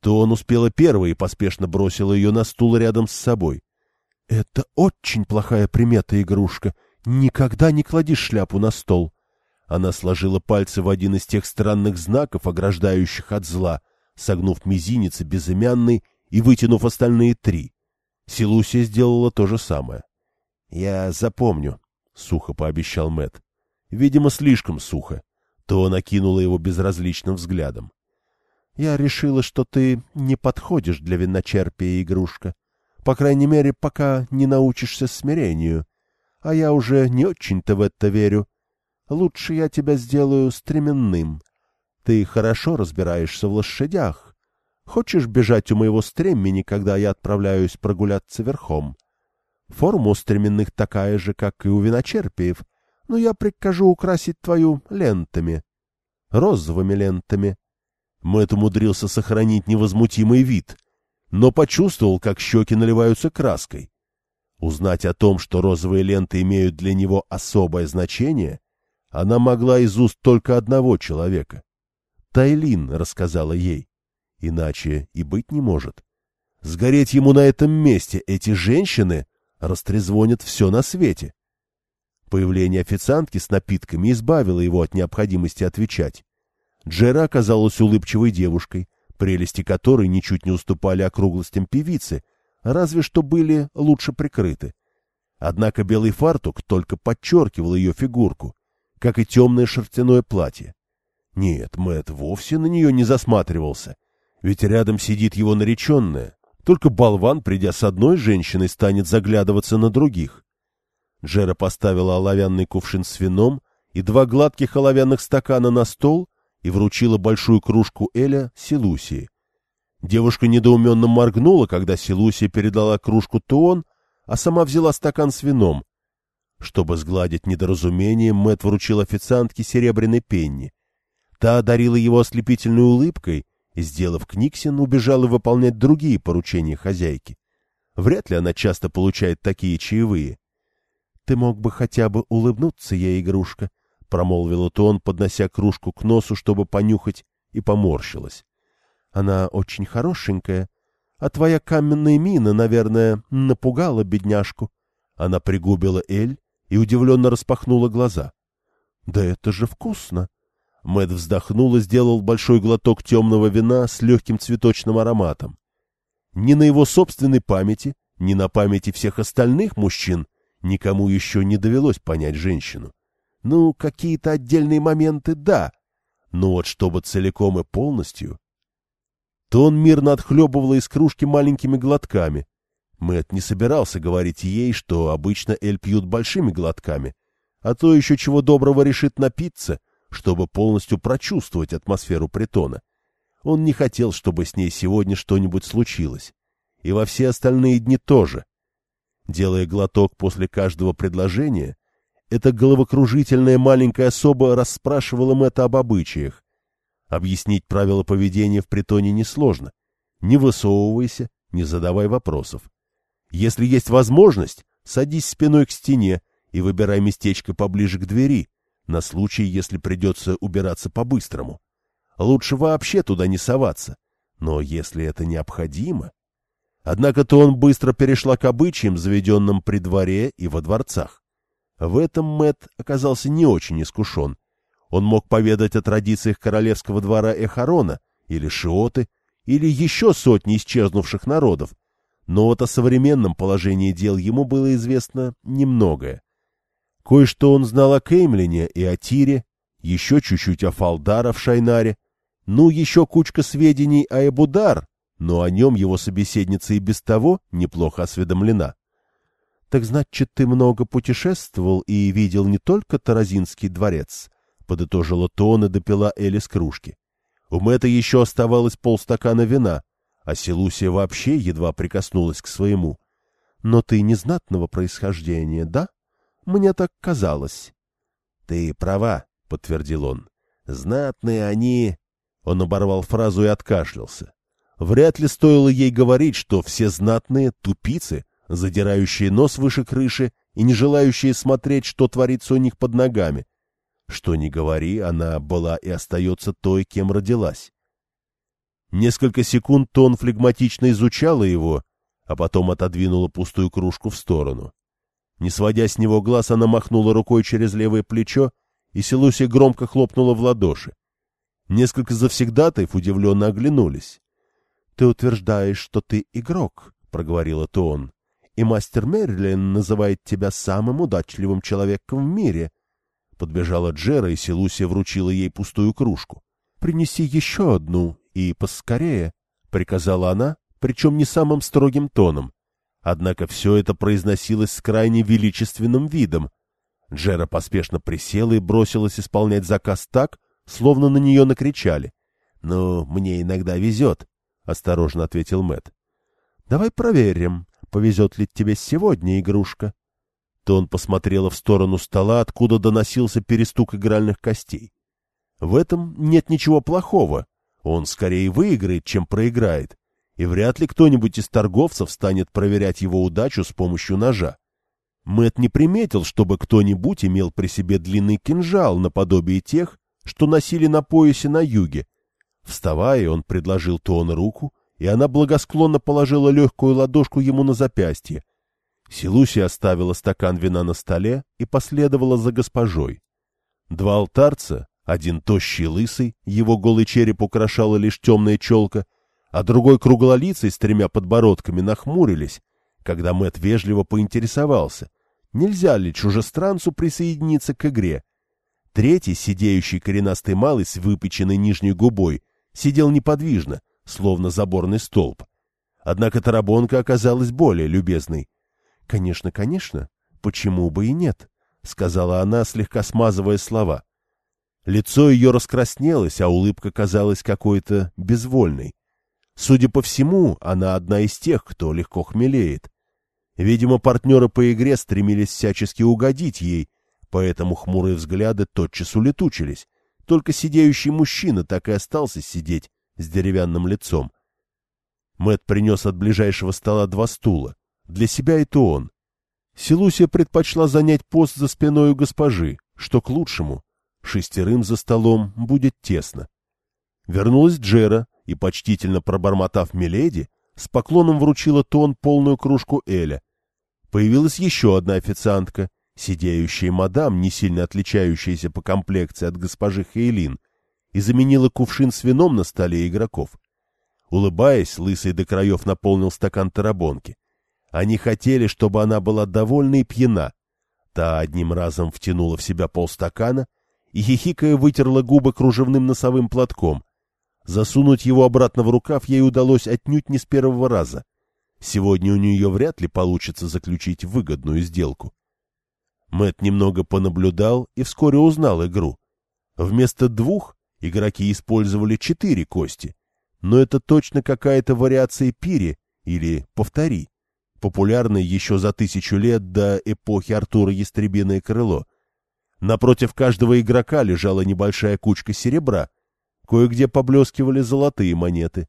То он успела первой и поспешно бросила ее на стул рядом с собой. — Это очень плохая примета, игрушка. Никогда не клади шляпу на стол. Она сложила пальцы в один из тех странных знаков, ограждающих от зла, согнув мизинец безымянный и вытянув остальные три. Силусия сделала то же самое. — Я запомню, — сухо пообещал Мэт видимо, слишком сухо. То накинула его безразличным взглядом. — Я решила, что ты не подходишь для виночерпия, игрушка. По крайней мере, пока не научишься смирению. А я уже не очень-то в это верю. Лучше я тебя сделаю стременным. Ты хорошо разбираешься в лошадях. Хочешь бежать у моего стремени, когда я отправляюсь прогуляться верхом? Форма у стременных такая же, как и у виночерпиев — но я прикажу украсить твою лентами. Розовыми лентами. Мэтт умудрился сохранить невозмутимый вид, но почувствовал, как щеки наливаются краской. Узнать о том, что розовые ленты имеют для него особое значение, она могла из уст только одного человека. Тайлин рассказала ей. Иначе и быть не может. Сгореть ему на этом месте эти женщины растрезвонят все на свете. Появление официантки с напитками избавило его от необходимости отвечать. Джера оказалась улыбчивой девушкой, прелести которой ничуть не уступали округлостям певицы, разве что были лучше прикрыты. Однако белый фартук только подчеркивал ее фигурку, как и темное шерстяное платье. Нет, Мэтт вовсе на нее не засматривался, ведь рядом сидит его нареченная, только болван, придя с одной женщиной, станет заглядываться на других. Джера поставила оловянный кувшин с вином и два гладких оловянных стакана на стол и вручила большую кружку Эля Силусии. Девушка недоуменно моргнула, когда Силусия передала кружку Туон, а сама взяла стакан с вином. Чтобы сгладить недоразумение, Мэт вручил официантке серебряный пенни. Та одарила его ослепительной улыбкой и, сделав книгсин, убежала выполнять другие поручения хозяйки. Вряд ли она часто получает такие чаевые. — Ты мог бы хотя бы улыбнуться ей, игрушка, — промолвила Тон, поднося кружку к носу, чтобы понюхать, и поморщилась. — Она очень хорошенькая, а твоя каменная мина, наверное, напугала бедняжку. Она пригубила Эль и удивленно распахнула глаза. — Да это же вкусно! Мэт вздохнул и сделал большой глоток темного вина с легким цветочным ароматом. Ни на его собственной памяти, ни на памяти всех остальных мужчин никому еще не довелось понять женщину. Ну, какие-то отдельные моменты — да, но вот чтобы целиком и полностью... То он мирно отхлебывала из кружки маленькими глотками. Мэт не собирался говорить ей, что обычно Эль пьют большими глотками, а то еще чего доброго решит напиться, чтобы полностью прочувствовать атмосферу притона. Он не хотел, чтобы с ней сегодня что-нибудь случилось. И во все остальные дни тоже. Делая глоток после каждого предложения, эта головокружительная маленькая особа расспрашивала Мэтта об обычаях. Объяснить правила поведения в притоне несложно. Не высовывайся, не задавай вопросов. Если есть возможность, садись спиной к стене и выбирай местечко поближе к двери, на случай, если придется убираться по-быстрому. Лучше вообще туда не соваться. Но если это необходимо... Однако-то он быстро перешла к обычаям, заведенным при дворе и во дворцах. В этом Мэт оказался не очень искушен. Он мог поведать о традициях королевского двора Эхарона или Шиоты, или еще сотни исчезнувших народов, но вот о современном положении дел ему было известно немногое. Кое-что он знал о Кеймлине и о Тире, еще чуть-чуть о Фалдара в Шайнаре, ну, еще кучка сведений о Эбудар, но о нем его собеседница и без того неплохо осведомлена. — Так значит, ты много путешествовал и видел не только Таразинский дворец? — подытожила Тона, допила Эли с кружки. У Мэтта еще оставалось полстакана вина, а Селусия вообще едва прикоснулась к своему. — Но ты незнатного происхождения, да? Мне так казалось. — Ты права, — подтвердил он. «Знатные они...» Он оборвал фразу и откашлялся. Вряд ли стоило ей говорить, что все знатные — тупицы, задирающие нос выше крыши и не желающие смотреть, что творится у них под ногами. Что ни говори, она была и остается той, кем родилась. Несколько секунд Тон флегматично изучала его, а потом отодвинула пустую кружку в сторону. Не сводя с него глаз, она махнула рукой через левое плечо и Селусия громко хлопнула в ладоши. Несколько завсегдатаев удивленно оглянулись. — Ты утверждаешь, что ты игрок, — проговорила Тон, — и мастер Мерлин называет тебя самым удачливым человеком в мире. Подбежала Джера, и Селусия вручила ей пустую кружку. — Принеси еще одну, и поскорее, — приказала она, причем не самым строгим тоном. Однако все это произносилось с крайне величественным видом, Джера поспешно присела и бросилась исполнять заказ так, словно на нее накричали. — Ну, мне иногда везет, — осторожно ответил Мэт. Давай проверим, повезет ли тебе сегодня игрушка. Тон посмотрела в сторону стола, откуда доносился перестук игральных костей. В этом нет ничего плохого. Он скорее выиграет, чем проиграет. И вряд ли кто-нибудь из торговцев станет проверять его удачу с помощью ножа. Мэт не приметил, чтобы кто-нибудь имел при себе длинный кинжал наподобие тех, что носили на поясе на юге. Вставая, он предложил Туон руку, и она благосклонно положила легкую ладошку ему на запястье. Силуси оставила стакан вина на столе и последовала за госпожой. Два алтарца, один тощий лысый, его голый череп украшала лишь темная челка, а другой круглолицый с тремя подбородками нахмурились, когда Мэт вежливо поинтересовался, нельзя ли чужестранцу присоединиться к игре. Третий, сидеющий коренастый малый с выпеченной нижней губой, сидел неподвижно, словно заборный столб. Однако Тарабонка оказалась более любезной. — Конечно, конечно, почему бы и нет, — сказала она, слегка смазывая слова. Лицо ее раскраснелось, а улыбка казалась какой-то безвольной. Судя по всему, она одна из тех, кто легко хмелеет. Видимо, партнеры по игре стремились всячески угодить ей, поэтому хмурые взгляды тотчас улетучились, Только сидеющий мужчина так и остался сидеть с деревянным лицом. Мэт принес от ближайшего стола два стула. Для себя и то он. Селусия предпочла занять пост за спиной у госпожи, что к лучшему. Шестерым за столом будет тесно. Вернулась Джера и, почтительно пробормотав Миледи, с поклоном вручила Тон полную кружку Эля. Появилась еще одна официантка, сидеющая мадам, не сильно отличающаяся по комплекции от госпожи Хейлин, и заменила кувшин с вином на столе игроков. Улыбаясь, лысый до краев наполнил стакан тарабонки. Они хотели, чтобы она была довольна и пьяна. Та одним разом втянула в себя полстакана и, хихикая, вытерла губы кружевным носовым платком. Засунуть его обратно в рукав ей удалось отнюдь не с первого раза. Сегодня у нее вряд ли получится заключить выгодную сделку. Мэт немного понаблюдал и вскоре узнал игру. Вместо двух игроки использовали четыре кости, но это точно какая-то вариация пири или повтори, популярной еще за тысячу лет до эпохи Артура Ястребиное крыло. Напротив каждого игрока лежала небольшая кучка серебра, кое-где поблескивали золотые монеты.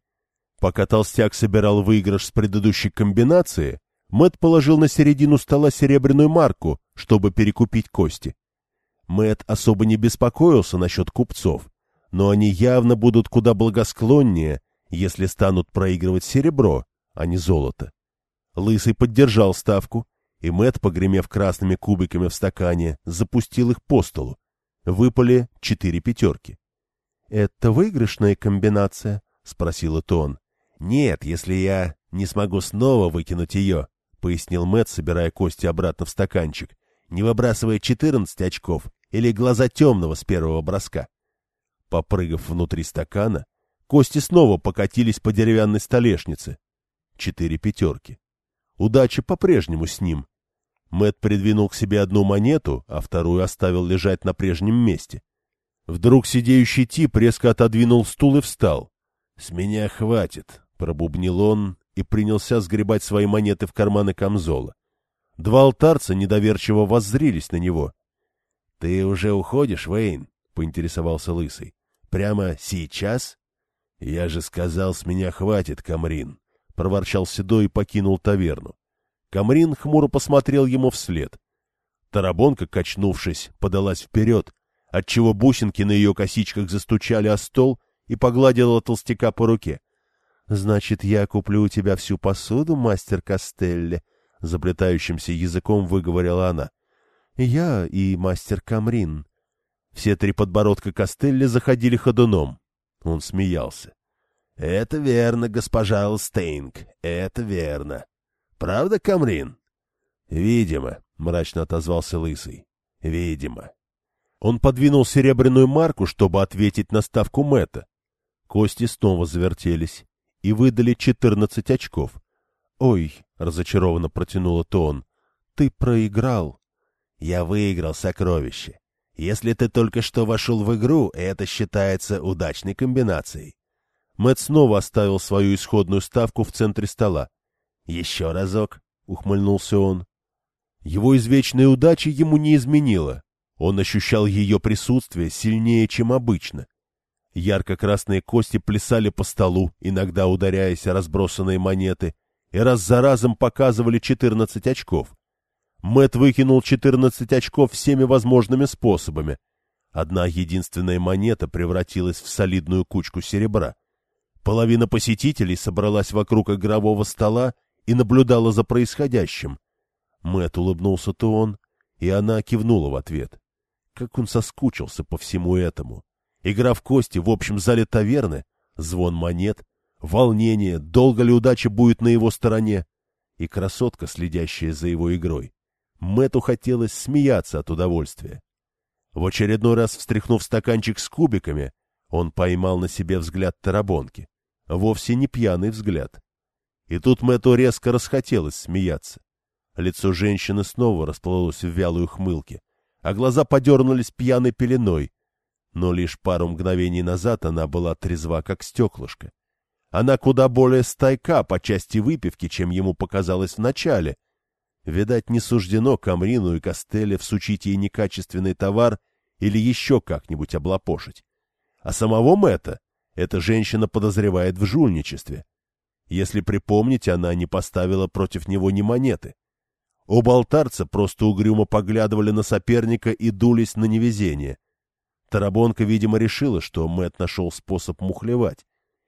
Пока толстяк собирал выигрыш с предыдущей комбинации, Мэт положил на середину стола серебряную марку, чтобы перекупить кости. Мэт особо не беспокоился насчет купцов, но они явно будут куда благосклоннее, если станут проигрывать серебро, а не золото. Лысый поддержал ставку, и Мэт, погремев красными кубиками в стакане, запустил их по столу. Выпали четыре пятерки. — Это выигрышная комбинация? — спросила Тон. — Нет, если я не смогу снова выкинуть ее, — пояснил Мэт, собирая кости обратно в стаканчик, не выбрасывая четырнадцать очков или глаза темного с первого броска. Попрыгав внутри стакана, кости снова покатились по деревянной столешнице. Четыре пятерки. Удача по-прежнему с ним. Мэт придвинул к себе одну монету, а вторую оставил лежать на прежнем месте. Вдруг сидеющий тип резко отодвинул стул и встал. — С меня хватит, — пробубнил он и принялся сгребать свои монеты в карманы камзола. Два алтарца недоверчиво воззрились на него. — Ты уже уходишь, Вейн? — поинтересовался Лысый. — Прямо сейчас? — Я же сказал, с меня хватит, Камрин, — проворчал Седой и покинул таверну. Камрин хмуро посмотрел ему вслед. Тарабонка, качнувшись, подалась вперед, отчего бусинки на ее косичках застучали о стол и погладила толстяка по руке. — Значит, я куплю у тебя всю посуду, мастер Костелли? — заплетающимся языком выговорила она. — Я и мастер Камрин. Все три подбородка Костелли заходили ходуном. Он смеялся. — Это верно, госпожа Алстейнг, это верно. Правда, Камрин? — Видимо, — мрачно отозвался Лысый. — Видимо. Он подвинул серебряную марку, чтобы ответить на ставку Мэтта. Кости снова завертелись и выдали четырнадцать очков. — Ой, — разочарованно протянула Тон, — ты проиграл. — Я выиграл сокровище. Если ты только что вошел в игру, это считается удачной комбинацией. Мэт снова оставил свою исходную ставку в центре стола. — Еще разок, — ухмыльнулся он. Его извечная удача ему не изменила. Он ощущал ее присутствие сильнее, чем обычно. Ярко-красные кости плясали по столу, иногда ударяясь о разбросанные монеты, и раз за разом показывали четырнадцать очков. Мэт выкинул четырнадцать очков всеми возможными способами. Одна единственная монета превратилась в солидную кучку серебра. Половина посетителей собралась вокруг игрового стола и наблюдала за происходящим. Мэт улыбнулся то он, и она кивнула в ответ. Как он соскучился по всему этому. Игра в кости в общем зале таверны, звон монет, волнение, долго ли удача будет на его стороне, и красотка, следящая за его игрой. Мэту хотелось смеяться от удовольствия. В очередной раз встряхнув стаканчик с кубиками, он поймал на себе взгляд тарабонки. Вовсе не пьяный взгляд. И тут Мэтту резко расхотелось смеяться. Лицо женщины снова расплылось в вялую хмылке, а глаза подернулись пьяной пеленой. Но лишь пару мгновений назад она была трезва, как стеклышко. Она куда более стайка по части выпивки, чем ему показалось вначале. Видать, не суждено Камрину и Костеле всучить ей некачественный товар или еще как-нибудь облапошить. А самого Мэтта эта женщина подозревает в жульничестве. Если припомните, она не поставила против него ни монеты. Оба алтарца просто угрюмо поглядывали на соперника и дулись на невезение. Тарабонка, видимо, решила, что Мэт нашел способ мухлевать.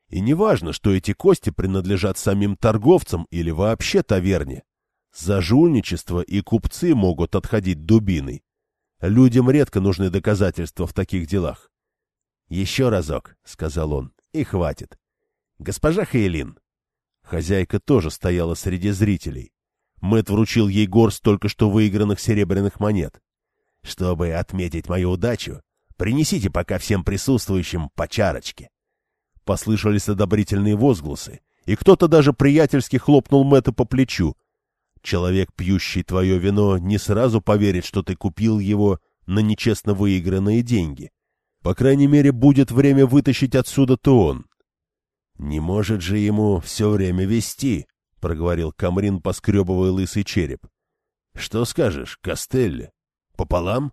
И неважно, что эти кости принадлежат самим торговцам или вообще таверне. За жульничество и купцы могут отходить дубиной. Людям редко нужны доказательства в таких делах. — Еще разок, — сказал он, — и хватит. — Госпожа Хейлин. Хозяйка тоже стояла среди зрителей. Мэт вручил ей горсть только что выигранных серебряных монет. — Чтобы отметить мою удачу, принесите пока всем присутствующим по чарочке. Послышались одобрительные возгласы, и кто-то даже приятельски хлопнул Мэтта по плечу. Человек, пьющий твое вино, не сразу поверит, что ты купил его на нечестно выигранные деньги. По крайней мере, будет время вытащить отсюда то он. — Не может же ему все время вести, — проговорил Камрин, поскребывая лысый череп. — Что скажешь, Костелли? Пополам?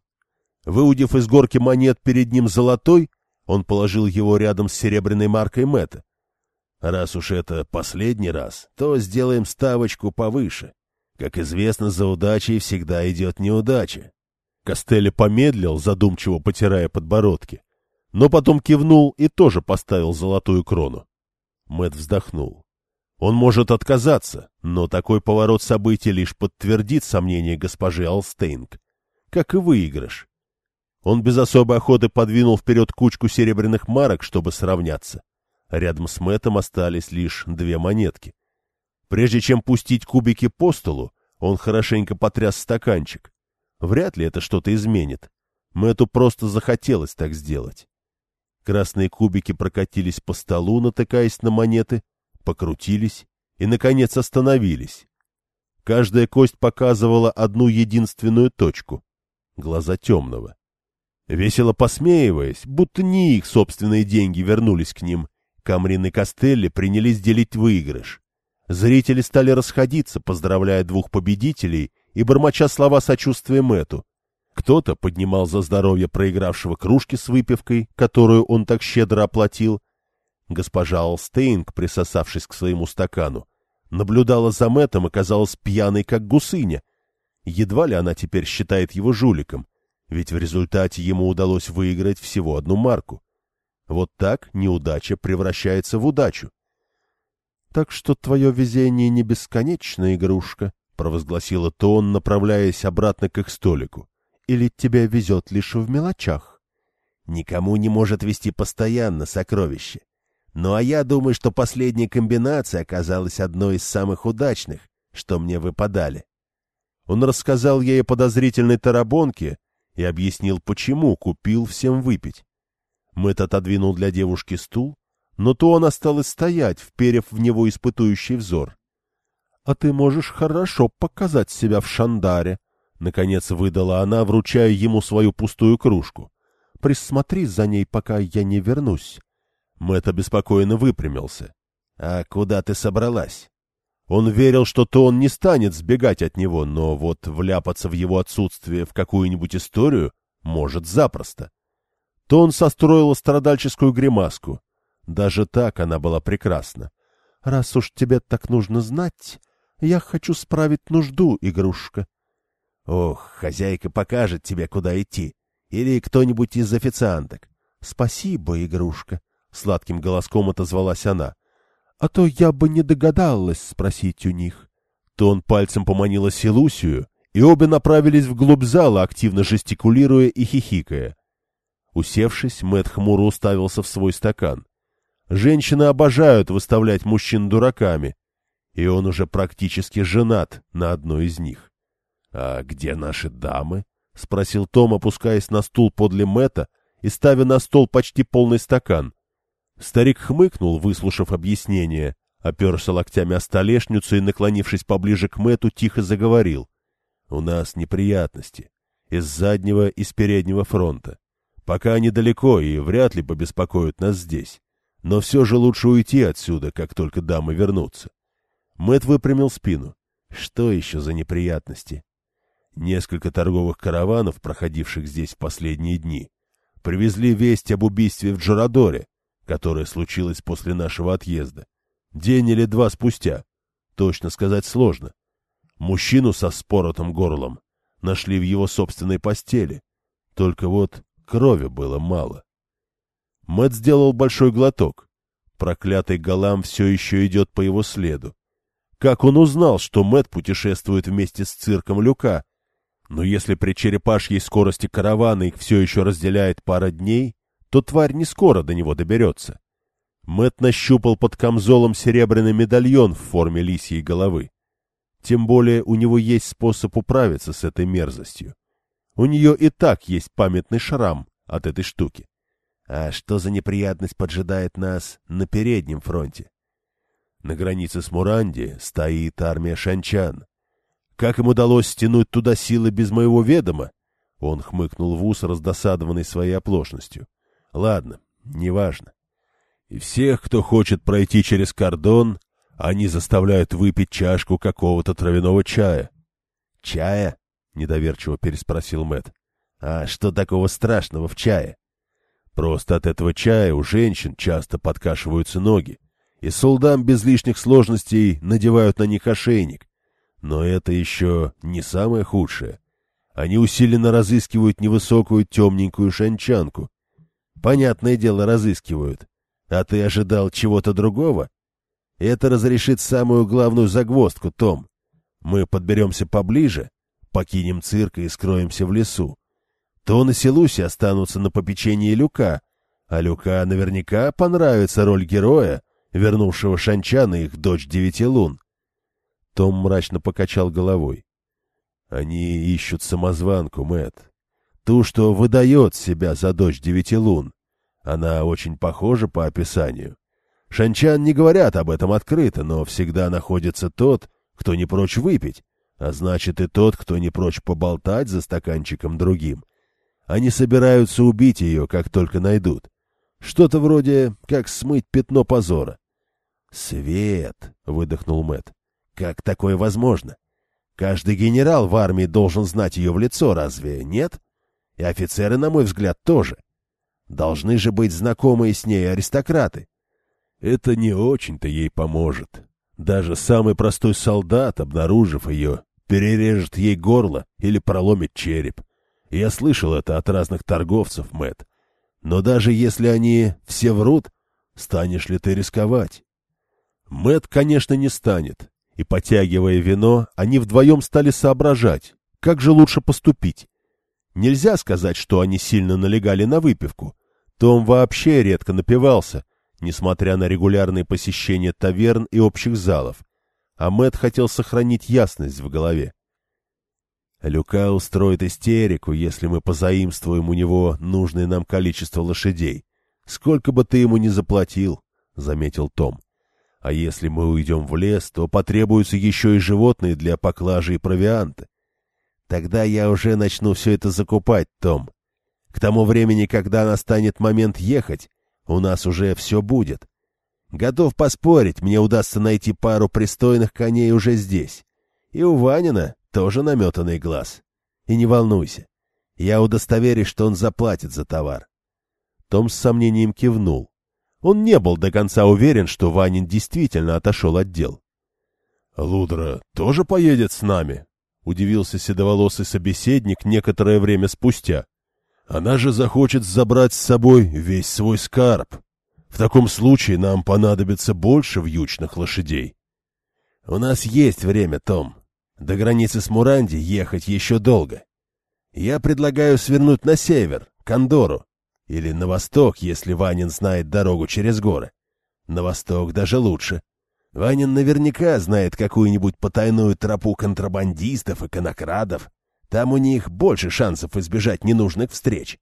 Выудив из горки монет перед ним золотой, он положил его рядом с серебряной маркой Мэтта. Раз уж это последний раз, то сделаем ставочку повыше. Как известно, за удачей всегда идет неудача. Костелли помедлил, задумчиво потирая подбородки, но потом кивнул и тоже поставил золотую крону. Мэт вздохнул. Он может отказаться, но такой поворот событий лишь подтвердит сомнения госпожи Алстейнг, как и выигрыш. Он без особой охоты подвинул вперед кучку серебряных марок, чтобы сравняться. Рядом с Мэтом остались лишь две монетки. Прежде чем пустить кубики по столу, он хорошенько потряс стаканчик. Вряд ли это что-то изменит. Мэту просто захотелось так сделать. Красные кубики прокатились по столу, натыкаясь на монеты, покрутились и, наконец, остановились. Каждая кость показывала одну единственную точку — глаза темного. Весело посмеиваясь, будто не их собственные деньги вернулись к ним, Камрин и Костелли принялись делить выигрыш. Зрители стали расходиться, поздравляя двух победителей и бормоча слова сочувствия Мэту. Кто-то поднимал за здоровье проигравшего кружки с выпивкой, которую он так щедро оплатил. Госпожа Алстейнг, присосавшись к своему стакану, наблюдала за Мэтом и казалась пьяной, как гусыня. Едва ли она теперь считает его жуликом, ведь в результате ему удалось выиграть всего одну марку. Вот так неудача превращается в удачу. — Так что твое везение не бесконечная игрушка, — провозгласила Тон, направляясь обратно к их столику. — Или тебя везет лишь в мелочах? — Никому не может вести постоянно сокровище. Ну а я думаю, что последняя комбинация оказалась одной из самых удачных, что мне выпадали. Он рассказал ей о подозрительной тарабонке, и объяснил, почему купил всем выпить. Мэтт отодвинул для девушки стул, но то он осталась стоять, вперев в него испытующий взор. — А ты можешь хорошо показать себя в Шандаре, — наконец выдала она, вручая ему свою пустую кружку. — Присмотри за ней, пока я не вернусь. Мэтт обеспокоенно выпрямился. — А куда ты собралась? Он верил, что Тон не станет сбегать от него, но вот вляпаться в его отсутствие в какую-нибудь историю может запросто. Тон состроила страдальческую гримаску. Даже так она была прекрасна. «Раз уж тебе так нужно знать, я хочу справить нужду, игрушка». «Ох, хозяйка покажет тебе, куда идти. Или кто-нибудь из официанток». «Спасибо, игрушка», — сладким голоском отозвалась она а то я бы не догадалась спросить у них. То он пальцем поманила Селусию, и обе направились вглубь зала, активно жестикулируя и хихикая. Усевшись, Мэтт хмуро уставился в свой стакан. Женщины обожают выставлять мужчин дураками, и он уже практически женат на одной из них. — А где наши дамы? — спросил Том, опускаясь на стул подле Мэтта и ставя на стол почти полный стакан. Старик хмыкнул, выслушав объяснение, оперся локтями о столешницу и, наклонившись поближе к Мэту, тихо заговорил. — У нас неприятности. Из заднего и с переднего фронта. Пока они далеко и вряд ли побеспокоят нас здесь. Но все же лучше уйти отсюда, как только дамы вернутся. Мэт выпрямил спину. Что еще за неприятности? Несколько торговых караванов, проходивших здесь в последние дни, привезли весть об убийстве в Джорадоре, которое случилось после нашего отъезда. День или два спустя. Точно сказать сложно. Мужчину со споротым горлом нашли в его собственной постели. Только вот крови было мало. Мэт сделал большой глоток. Проклятый Галам все еще идет по его следу. Как он узнал, что Мэт путешествует вместе с цирком Люка? Но если при черепашьей скорости каравана их все еще разделяет пара дней, то тварь не скоро до него доберется. Мэт нащупал под камзолом серебряный медальон в форме лисьей головы. Тем более у него есть способ управиться с этой мерзостью. У нее и так есть памятный шрам от этой штуки. А что за неприятность поджидает нас на переднем фронте? На границе с Муранди стоит армия шанчан. Как им удалось стянуть туда силы без моего ведома? Он хмыкнул в ус, раздосадованный своей оплошностью. Ладно, неважно. И всех, кто хочет пройти через кордон, они заставляют выпить чашку какого-то травяного чая. «Чая?» — недоверчиво переспросил Мэт. «А что такого страшного в чае?» «Просто от этого чая у женщин часто подкашиваются ноги, и солдам без лишних сложностей надевают на них ошейник. Но это еще не самое худшее. Они усиленно разыскивают невысокую темненькую шанчанку. Понятное дело, разыскивают. А ты ожидал чего-то другого? Это разрешит самую главную загвоздку, Том. Мы подберемся поближе, покинем цирк и скроемся в лесу. То на Селусе останутся на попечении Люка, а Люка наверняка понравится роль героя, вернувшего Шанчана их дочь девяти лун. Том мрачно покачал головой. Они ищут самозванку, Мэт, Ту, что выдает себя за дочь девяти лун. Она очень похожа по описанию. Шанчан не говорят об этом открыто, но всегда находится тот, кто не прочь выпить, а значит и тот, кто не прочь поболтать за стаканчиком другим. Они собираются убить ее, как только найдут. Что-то вроде как смыть пятно позора. «Свет!» — выдохнул Мэт. «Как такое возможно? Каждый генерал в армии должен знать ее в лицо, разве нет? И офицеры, на мой взгляд, тоже. Должны же быть знакомые с ней аристократы это не очень-то ей поможет. Даже самый простой солдат, обнаружив ее, перережет ей горло или проломит череп. Я слышал это от разных торговцев, Мэт. Но даже если они все врут, станешь ли ты рисковать? Мэт, конечно, не станет. И, потягивая вино, они вдвоем стали соображать, как же лучше поступить. Нельзя сказать, что они сильно налегали на выпивку. Том вообще редко напивался, несмотря на регулярные посещения таверн и общих залов, а Мэт хотел сохранить ясность в голове. Люка устроит истерику, если мы позаимствуем у него нужное нам количество лошадей. Сколько бы ты ему ни заплатил, — заметил Том. А если мы уйдем в лес, то потребуются еще и животные для поклажи и провианта. Тогда я уже начну все это закупать, Том. К тому времени, когда настанет момент ехать, у нас уже все будет. Готов поспорить, мне удастся найти пару пристойных коней уже здесь. И у Ванина тоже наметанный глаз. И не волнуйся, я удостоверюсь, что он заплатит за товар. Том с сомнением кивнул. Он не был до конца уверен, что Ванин действительно отошел от дел. — Лудра тоже поедет с нами? — удивился седоволосый собеседник некоторое время спустя. Она же захочет забрать с собой весь свой скарб. В таком случае нам понадобится больше вьючных лошадей. У нас есть время, Том. До границы с Муранди ехать еще долго. Я предлагаю свернуть на север, к Андору. Или на восток, если Ванин знает дорогу через горы. На восток даже лучше. Ванин наверняка знает какую-нибудь потайную тропу контрабандистов и конокрадов, там у них больше шансов избежать ненужных встреч.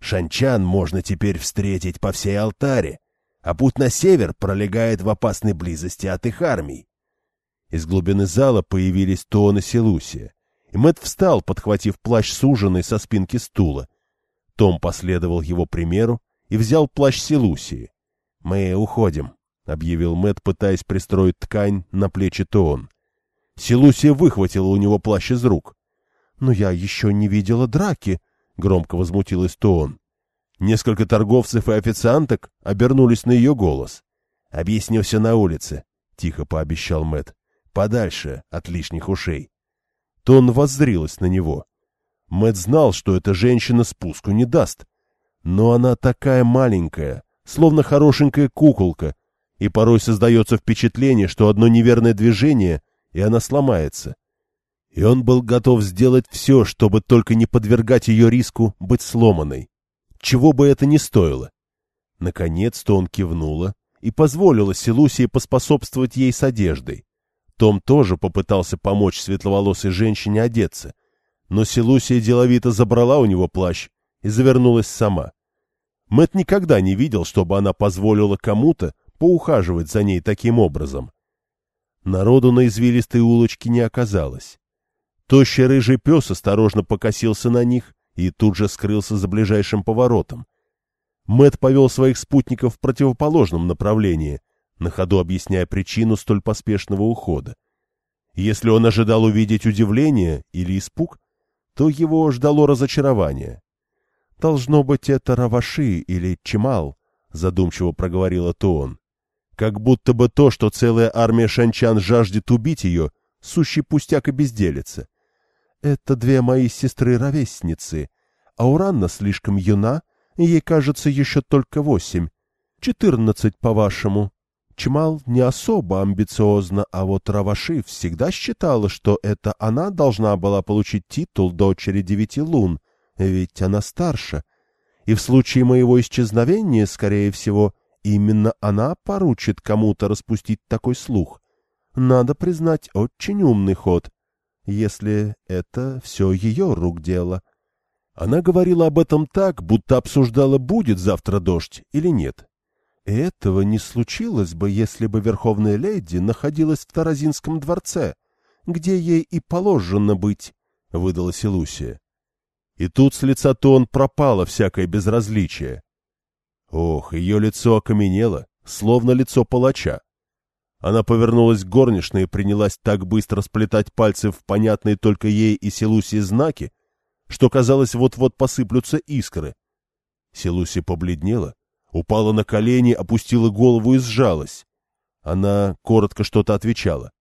Шанчан можно теперь встретить по всей алтаре, а путь на север пролегает в опасной близости от их армий. Из глубины зала появились Тон и Селусия, и Мэтт встал, подхватив плащ суженый со спинки стула. Том последовал его примеру и взял плащ Селусии. «Мы уходим», — объявил Мэтт, пытаясь пристроить ткань на плечи Тоон. Селусия выхватила у него плащ из рук. «Но я еще не видела драки», — громко возмутилась Тоон. Несколько торговцев и официанток обернулись на ее голос. «Объясню все на улице», — тихо пообещал Мэт. «Подальше от лишних ушей». Тон воззрилась на него. Мэт знал, что эта женщина спуску не даст. Но она такая маленькая, словно хорошенькая куколка, и порой создается впечатление, что одно неверное движение, и она сломается. И он был готов сделать все, чтобы только не подвергать ее риску быть сломанной. Чего бы это ни стоило. Наконец-то он кивнула и позволила Селусии поспособствовать ей с одеждой. Том тоже попытался помочь светловолосой женщине одеться, но Селусия деловито забрала у него плащ и завернулась сама. Мэт никогда не видел, чтобы она позволила кому-то поухаживать за ней таким образом. Народу на извилистой улочке не оказалось. Тощий рыжий пес осторожно покосился на них и тут же скрылся за ближайшим поворотом. Мэт повел своих спутников в противоположном направлении, на ходу объясняя причину столь поспешного ухода. Если он ожидал увидеть удивление или испуг, то его ждало разочарование. «Должно быть, это Раваши или Чемал», — задумчиво проговорила Туон. Как будто бы то, что целая армия шанчан жаждет убить ее, сущий пустяк и безделица. Это две мои сестры-ровесницы. Ауранна слишком юна, ей, кажется, еще только восемь. Четырнадцать, по-вашему. Чмал не особо амбициозно, а вот Раваши всегда считала, что это она должна была получить титул дочери девяти лун, ведь она старше. И в случае моего исчезновения, скорее всего, именно она поручит кому-то распустить такой слух. Надо признать, очень умный ход, если это все ее рук дело. Она говорила об этом так, будто обсуждала, будет завтра дождь или нет. Этого не случилось бы, если бы Верховная Леди находилась в Таразинском дворце, где ей и положено быть, — выдала Селусия. И тут с лица Тон пропало всякое безразличие. Ох, ее лицо окаменело, словно лицо палача. Она повернулась к горничной и принялась так быстро сплетать пальцы в понятные только ей и Селусии знаки, что, казалось, вот-вот посыплются искры. Селуси побледнела, упала на колени, опустила голову и сжалась. Она коротко что-то отвечала.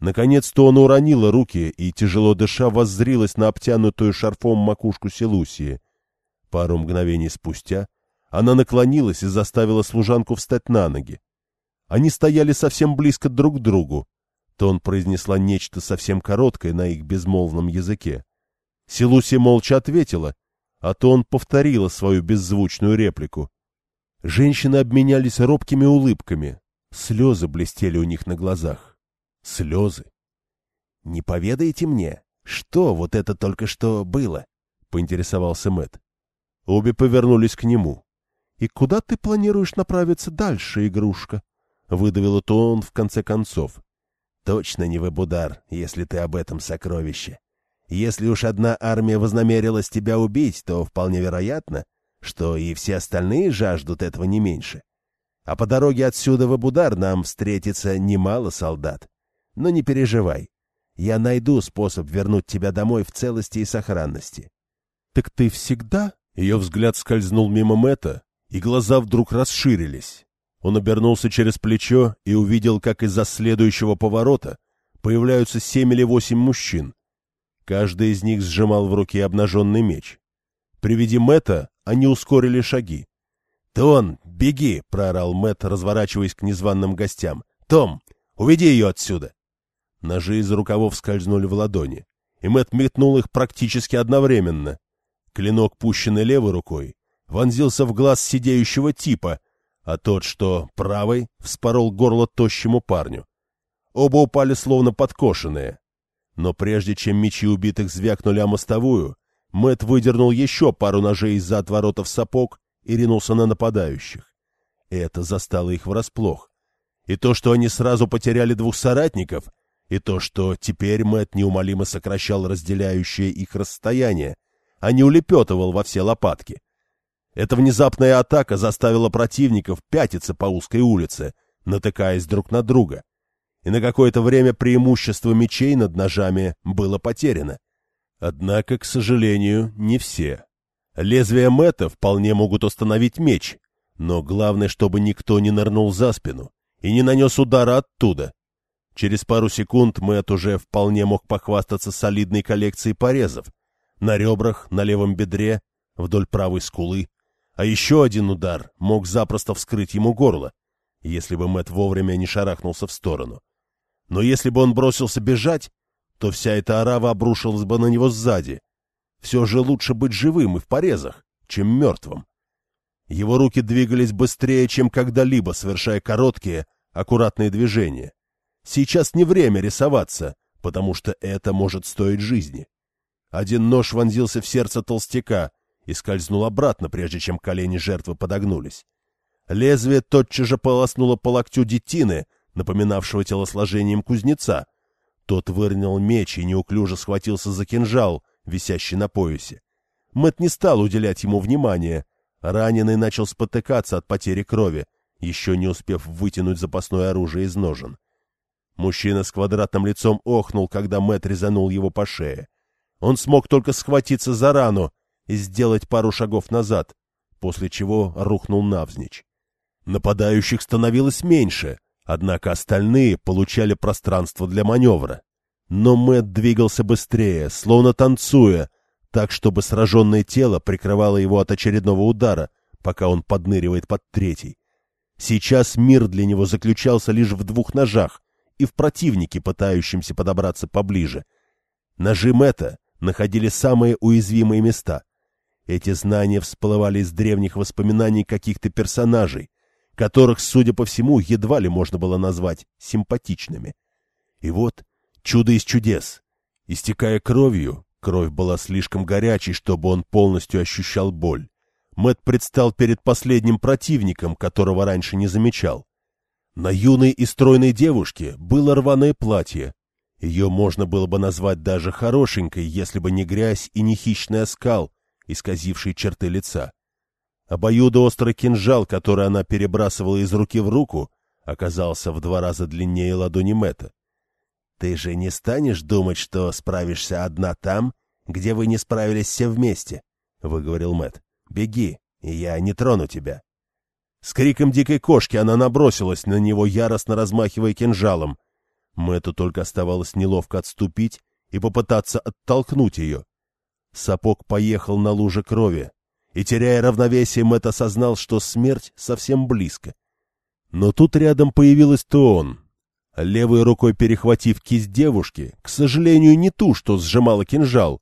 Наконец-то он уронила руки и, тяжело дыша, воззрилась на обтянутую шарфом макушку Селусии. Пару мгновений спустя она наклонилась и заставила служанку встать на ноги. Они стояли совсем близко друг к другу. Тон произнесла нечто совсем короткое на их безмолвном языке. Селусия молча ответила, а Тон повторила свою беззвучную реплику. Женщины обменялись робкими улыбками. Слезы блестели у них на глазах. Слезы. — Не поведаете мне, что вот это только что было? — поинтересовался Мэт. Обе повернулись к нему. — И куда ты планируешь направиться дальше, игрушка? — выдавил то он в конце концов. — Точно не Вебудар, если ты об этом сокровище. Если уж одна армия вознамерилась тебя убить, то вполне вероятно, что и все остальные жаждут этого не меньше. А по дороге отсюда в Абудар нам встретится немало солдат. Но не переживай, я найду способ вернуть тебя домой в целости и сохранности. — Так ты всегда? Ее взгляд скользнул мимо Мэтта, и глаза вдруг расширились. Он обернулся через плечо и увидел, как из-за следующего поворота появляются семь или восемь мужчин. Каждый из них сжимал в руке обнаженный меч. При виде Мэтта они ускорили шаги. «Тон, беги!» — проорал Мэтт, разворачиваясь к незваным гостям. «Том, уведи ее отсюда!» Ножи из рукавов скользнули в ладони, и Мэтт метнул их практически одновременно. Клинок, пущенный левой рукой, вонзился в глаз сидеющего типа, а тот, что правой, вспорол горло тощему парню. Оба упали словно подкошенные. Но прежде чем мечи убитых звякнули о мостовую, Мэт выдернул еще пару ножей из-за отворотов сапог и ринулся на нападающих. Это застало их врасплох. И то, что они сразу потеряли двух соратников, и то, что теперь Мэт неумолимо сокращал разделяющее их расстояние, а не улепетывал во все лопатки. Эта внезапная атака заставила противников пятиться по узкой улице, натыкаясь друг на друга. И на какое-то время преимущество мечей над ножами было потеряно. Однако, к сожалению, не все. Лезвия Мэтта вполне могут остановить меч, но главное, чтобы никто не нырнул за спину и не нанес удара оттуда. Через пару секунд Мэтт уже вполне мог похвастаться солидной коллекцией порезов. На ребрах, на левом бедре, вдоль правой скулы. А еще один удар мог запросто вскрыть ему горло, если бы Мэтт вовремя не шарахнулся в сторону. Но если бы он бросился бежать, то вся эта орава обрушилась бы на него сзади. Все же лучше быть живым и в порезах, чем мертвым. Его руки двигались быстрее, чем когда-либо, совершая короткие, аккуратные движения. Сейчас не время рисоваться, потому что это может стоить жизни. Один нож вонзился в сердце толстяка и скользнул обратно, прежде чем колени жертвы подогнулись. Лезвие тотчас же полоснуло по локтю детины, напоминавшего телосложением кузнеца. Тот выронил меч и неуклюже схватился за кинжал, висящий на поясе. Мэт не стал уделять ему внимания. Раненый начал спотыкаться от потери крови, еще не успев вытянуть запасное оружие из ножен. Мужчина с квадратным лицом охнул, когда Мэт резанул его по шее. Он смог только схватиться за рану и сделать пару шагов назад, после чего рухнул навзничь. Нападающих становилось меньше, однако остальные получали пространство для маневра. Но Мэт двигался быстрее, словно танцуя, так, чтобы сраженное тело прикрывало его от очередного удара, пока он подныривает под третий. Сейчас мир для него заключался лишь в двух ножах и в противнике, пытающемся подобраться поближе. Ножи Мэтта находили самые уязвимые места. Эти знания всплывали из древних воспоминаний каких-то персонажей, которых, судя по всему, едва ли можно было назвать симпатичными. И вот чудо из чудес. Истекая кровью, кровь была слишком горячей, чтобы он полностью ощущал боль. Мэт предстал перед последним противником, которого раньше не замечал. На юной и стройной девушке было рваное платье. Ее можно было бы назвать даже хорошенькой, если бы не грязь и не хищный оскал, исказивший черты лица. Обоюдоострый кинжал, который она перебрасывала из руки в руку, оказался в два раза длиннее ладони Мэтта. «Ты же не станешь думать, что справишься одна там, где вы не справились все вместе?» — выговорил Мэтт. «Беги, и я не трону тебя». С криком дикой кошки она набросилась на него, яростно размахивая кинжалом. Мэтту только оставалось неловко отступить и попытаться оттолкнуть ее. Сапог поехал на луже крови, и, теряя равновесие, Мэтт осознал, что смерть совсем близко. Но тут рядом появилась Туон. Левой рукой перехватив кисть девушки, к сожалению, не ту, что сжимала кинжал,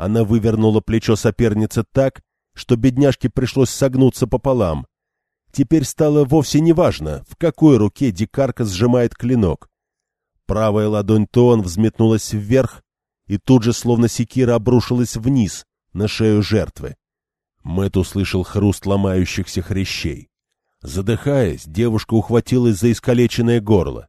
она вывернула плечо соперницы так, что бедняжке пришлось согнуться пополам. Теперь стало вовсе неважно, в какой руке дикарка сжимает клинок. Правая ладонь Туон взметнулась вверх, и тут же, словно секира, обрушилась вниз, на шею жертвы. Мэт услышал хруст ломающихся хрящей. Задыхаясь, девушка ухватилась за искалеченное горло,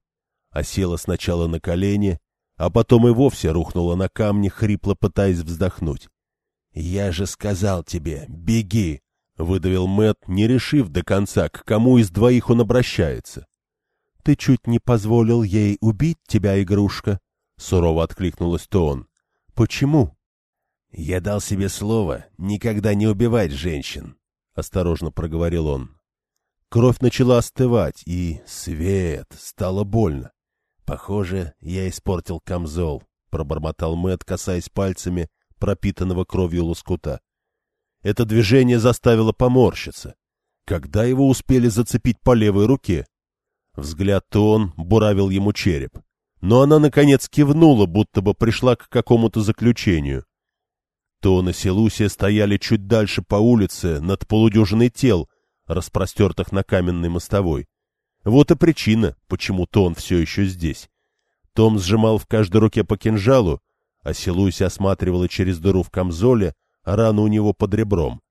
а села сначала на колени, а потом и вовсе рухнула на камни, хрипло пытаясь вздохнуть. — Я же сказал тебе, беги! — выдавил Мэт, не решив до конца, к кому из двоих он обращается. — Ты чуть не позволил ей убить тебя, игрушка? — сурово откликнулась Тон. — Почему? «Я дал себе слово никогда не убивать женщин», — осторожно проговорил он. Кровь начала остывать, и свет, стало больно. «Похоже, я испортил камзол», — пробормотал Мэт, касаясь пальцами пропитанного кровью лоскута. Это движение заставило поморщиться. Когда его успели зацепить по левой руке? Взгляд Тон буравил ему череп. Но она, наконец, кивнула, будто бы пришла к какому-то заключению. Тон и Селусия стояли чуть дальше по улице, над полудюжиной тел, распростертых на каменной мостовой. Вот и причина, почему Тон все еще здесь. Том сжимал в каждой руке по кинжалу, а Селуся осматривала через дыру в камзоле рану у него под ребром.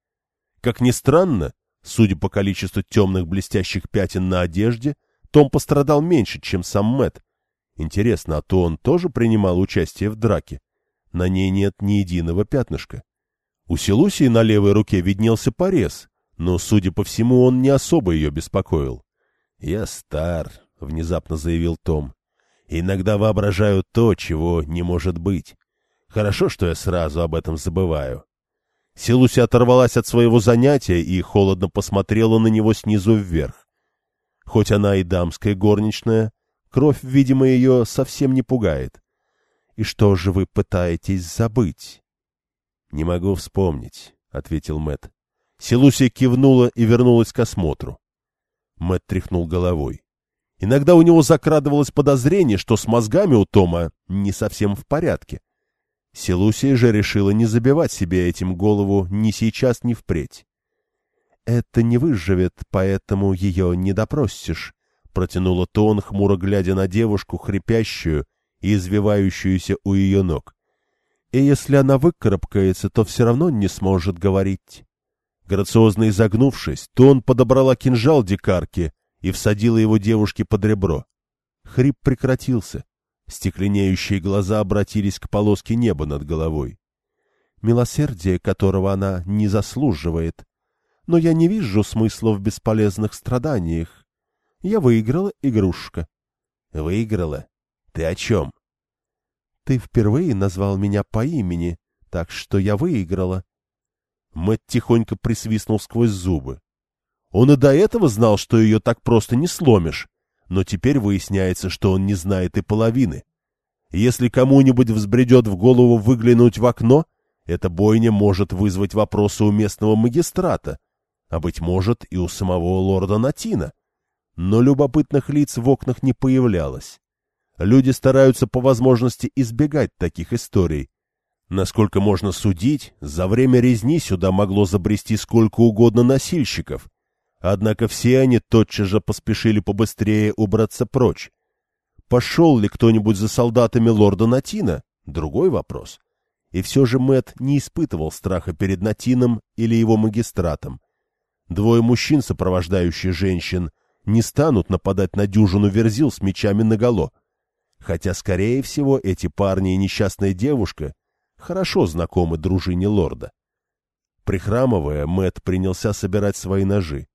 Как ни странно, судя по количеству темных блестящих пятен на одежде, том пострадал меньше, чем сам Мэт. Интересно, а то он тоже принимал участие в драке? На ней нет ни единого пятнышка. У Селусии на левой руке виднелся порез, но, судя по всему, он не особо ее беспокоил. — Я стар, — внезапно заявил Том. — Иногда воображаю то, чего не может быть. Хорошо, что я сразу об этом забываю. Силуси оторвалась от своего занятия и холодно посмотрела на него снизу вверх. Хоть она и дамская горничная, кровь, видимо, ее совсем не пугает. И что же вы пытаетесь забыть? — Не могу вспомнить, — ответил Мэт. Силусия кивнула и вернулась к осмотру. Мэт тряхнул головой. Иногда у него закрадывалось подозрение, что с мозгами у Тома не совсем в порядке. Селусия же решила не забивать себе этим голову ни сейчас, ни впредь. — Это не выживет, поэтому ее не допросишь, — протянула Тон, хмуро глядя на девушку, хрипящую и извивающуюся у ее ног. — И если она выкарабкается, то все равно не сможет говорить. Грациозно изогнувшись, Тон подобрала кинжал дикарки и всадила его девушке под ребро. Хрип прекратился. Стекленеющие глаза обратились к полоске неба над головой. Милосердие, которого она не заслуживает. Но я не вижу смысла в бесполезных страданиях. Я выиграла, игрушка. — Выиграла? Ты о чем? — Ты впервые назвал меня по имени, так что я выиграла. Мэтт тихонько присвистнул сквозь зубы. Он и до этого знал, что ее так просто не сломишь, но теперь выясняется, что он не знает и половины. Если кому-нибудь взбредет в голову выглянуть в окно, эта бойня может вызвать вопросы у местного магистрата, а, быть может, и у самого лорда Натина. Но любопытных лиц в окнах не появлялось. Люди стараются по возможности избегать таких историй. Насколько можно судить, за время резни сюда могло забрести сколько угодно носильщиков — Однако все они тотчас же поспешили побыстрее убраться прочь. Пошел ли кто-нибудь за солдатами лорда Натина? Другой вопрос. И все же Мэт не испытывал страха перед Натином или его магистратом. Двое мужчин, сопровождающие женщин, не станут нападать на дюжину верзил с мечами наголо. Хотя, скорее всего, эти парни и несчастная девушка хорошо знакомы дружине лорда. Прихрамывая, Мэт принялся собирать свои ножи.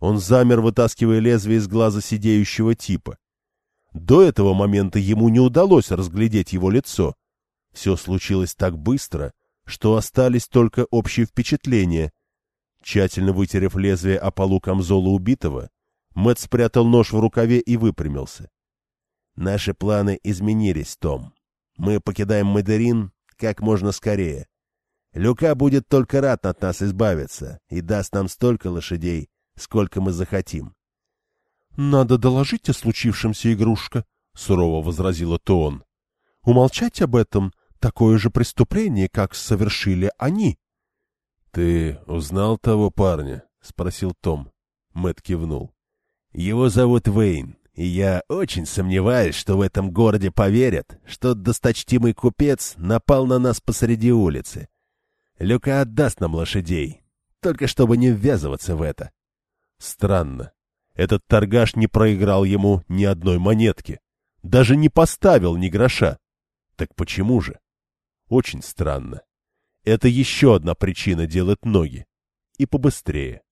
Он замер, вытаскивая лезвие из глаза сидеющего типа. До этого момента ему не удалось разглядеть его лицо. Все случилось так быстро, что остались только общие впечатления. Тщательно вытерев лезвие о полу камзола убитого, Мэтт спрятал нож в рукаве и выпрямился. «Наши планы изменились, Том. Мы покидаем Мадерин как можно скорее. Люка будет только рад от нас избавиться и даст нам столько лошадей, сколько мы захотим. — Надо доложить о случившемся, игрушка, — сурово возразила Тоон. — Умолчать об этом — такое же преступление, как совершили они. — Ты узнал того парня? — спросил Том. Мэт кивнул. — Его зовут Вейн, и я очень сомневаюсь, что в этом городе поверят, что досточтимый купец напал на нас посреди улицы. Люка отдаст нам лошадей, только чтобы не ввязываться в это. Странно. Этот торгаш не проиграл ему ни одной монетки. Даже не поставил ни гроша. Так почему же? Очень странно. Это еще одна причина делать ноги. И побыстрее.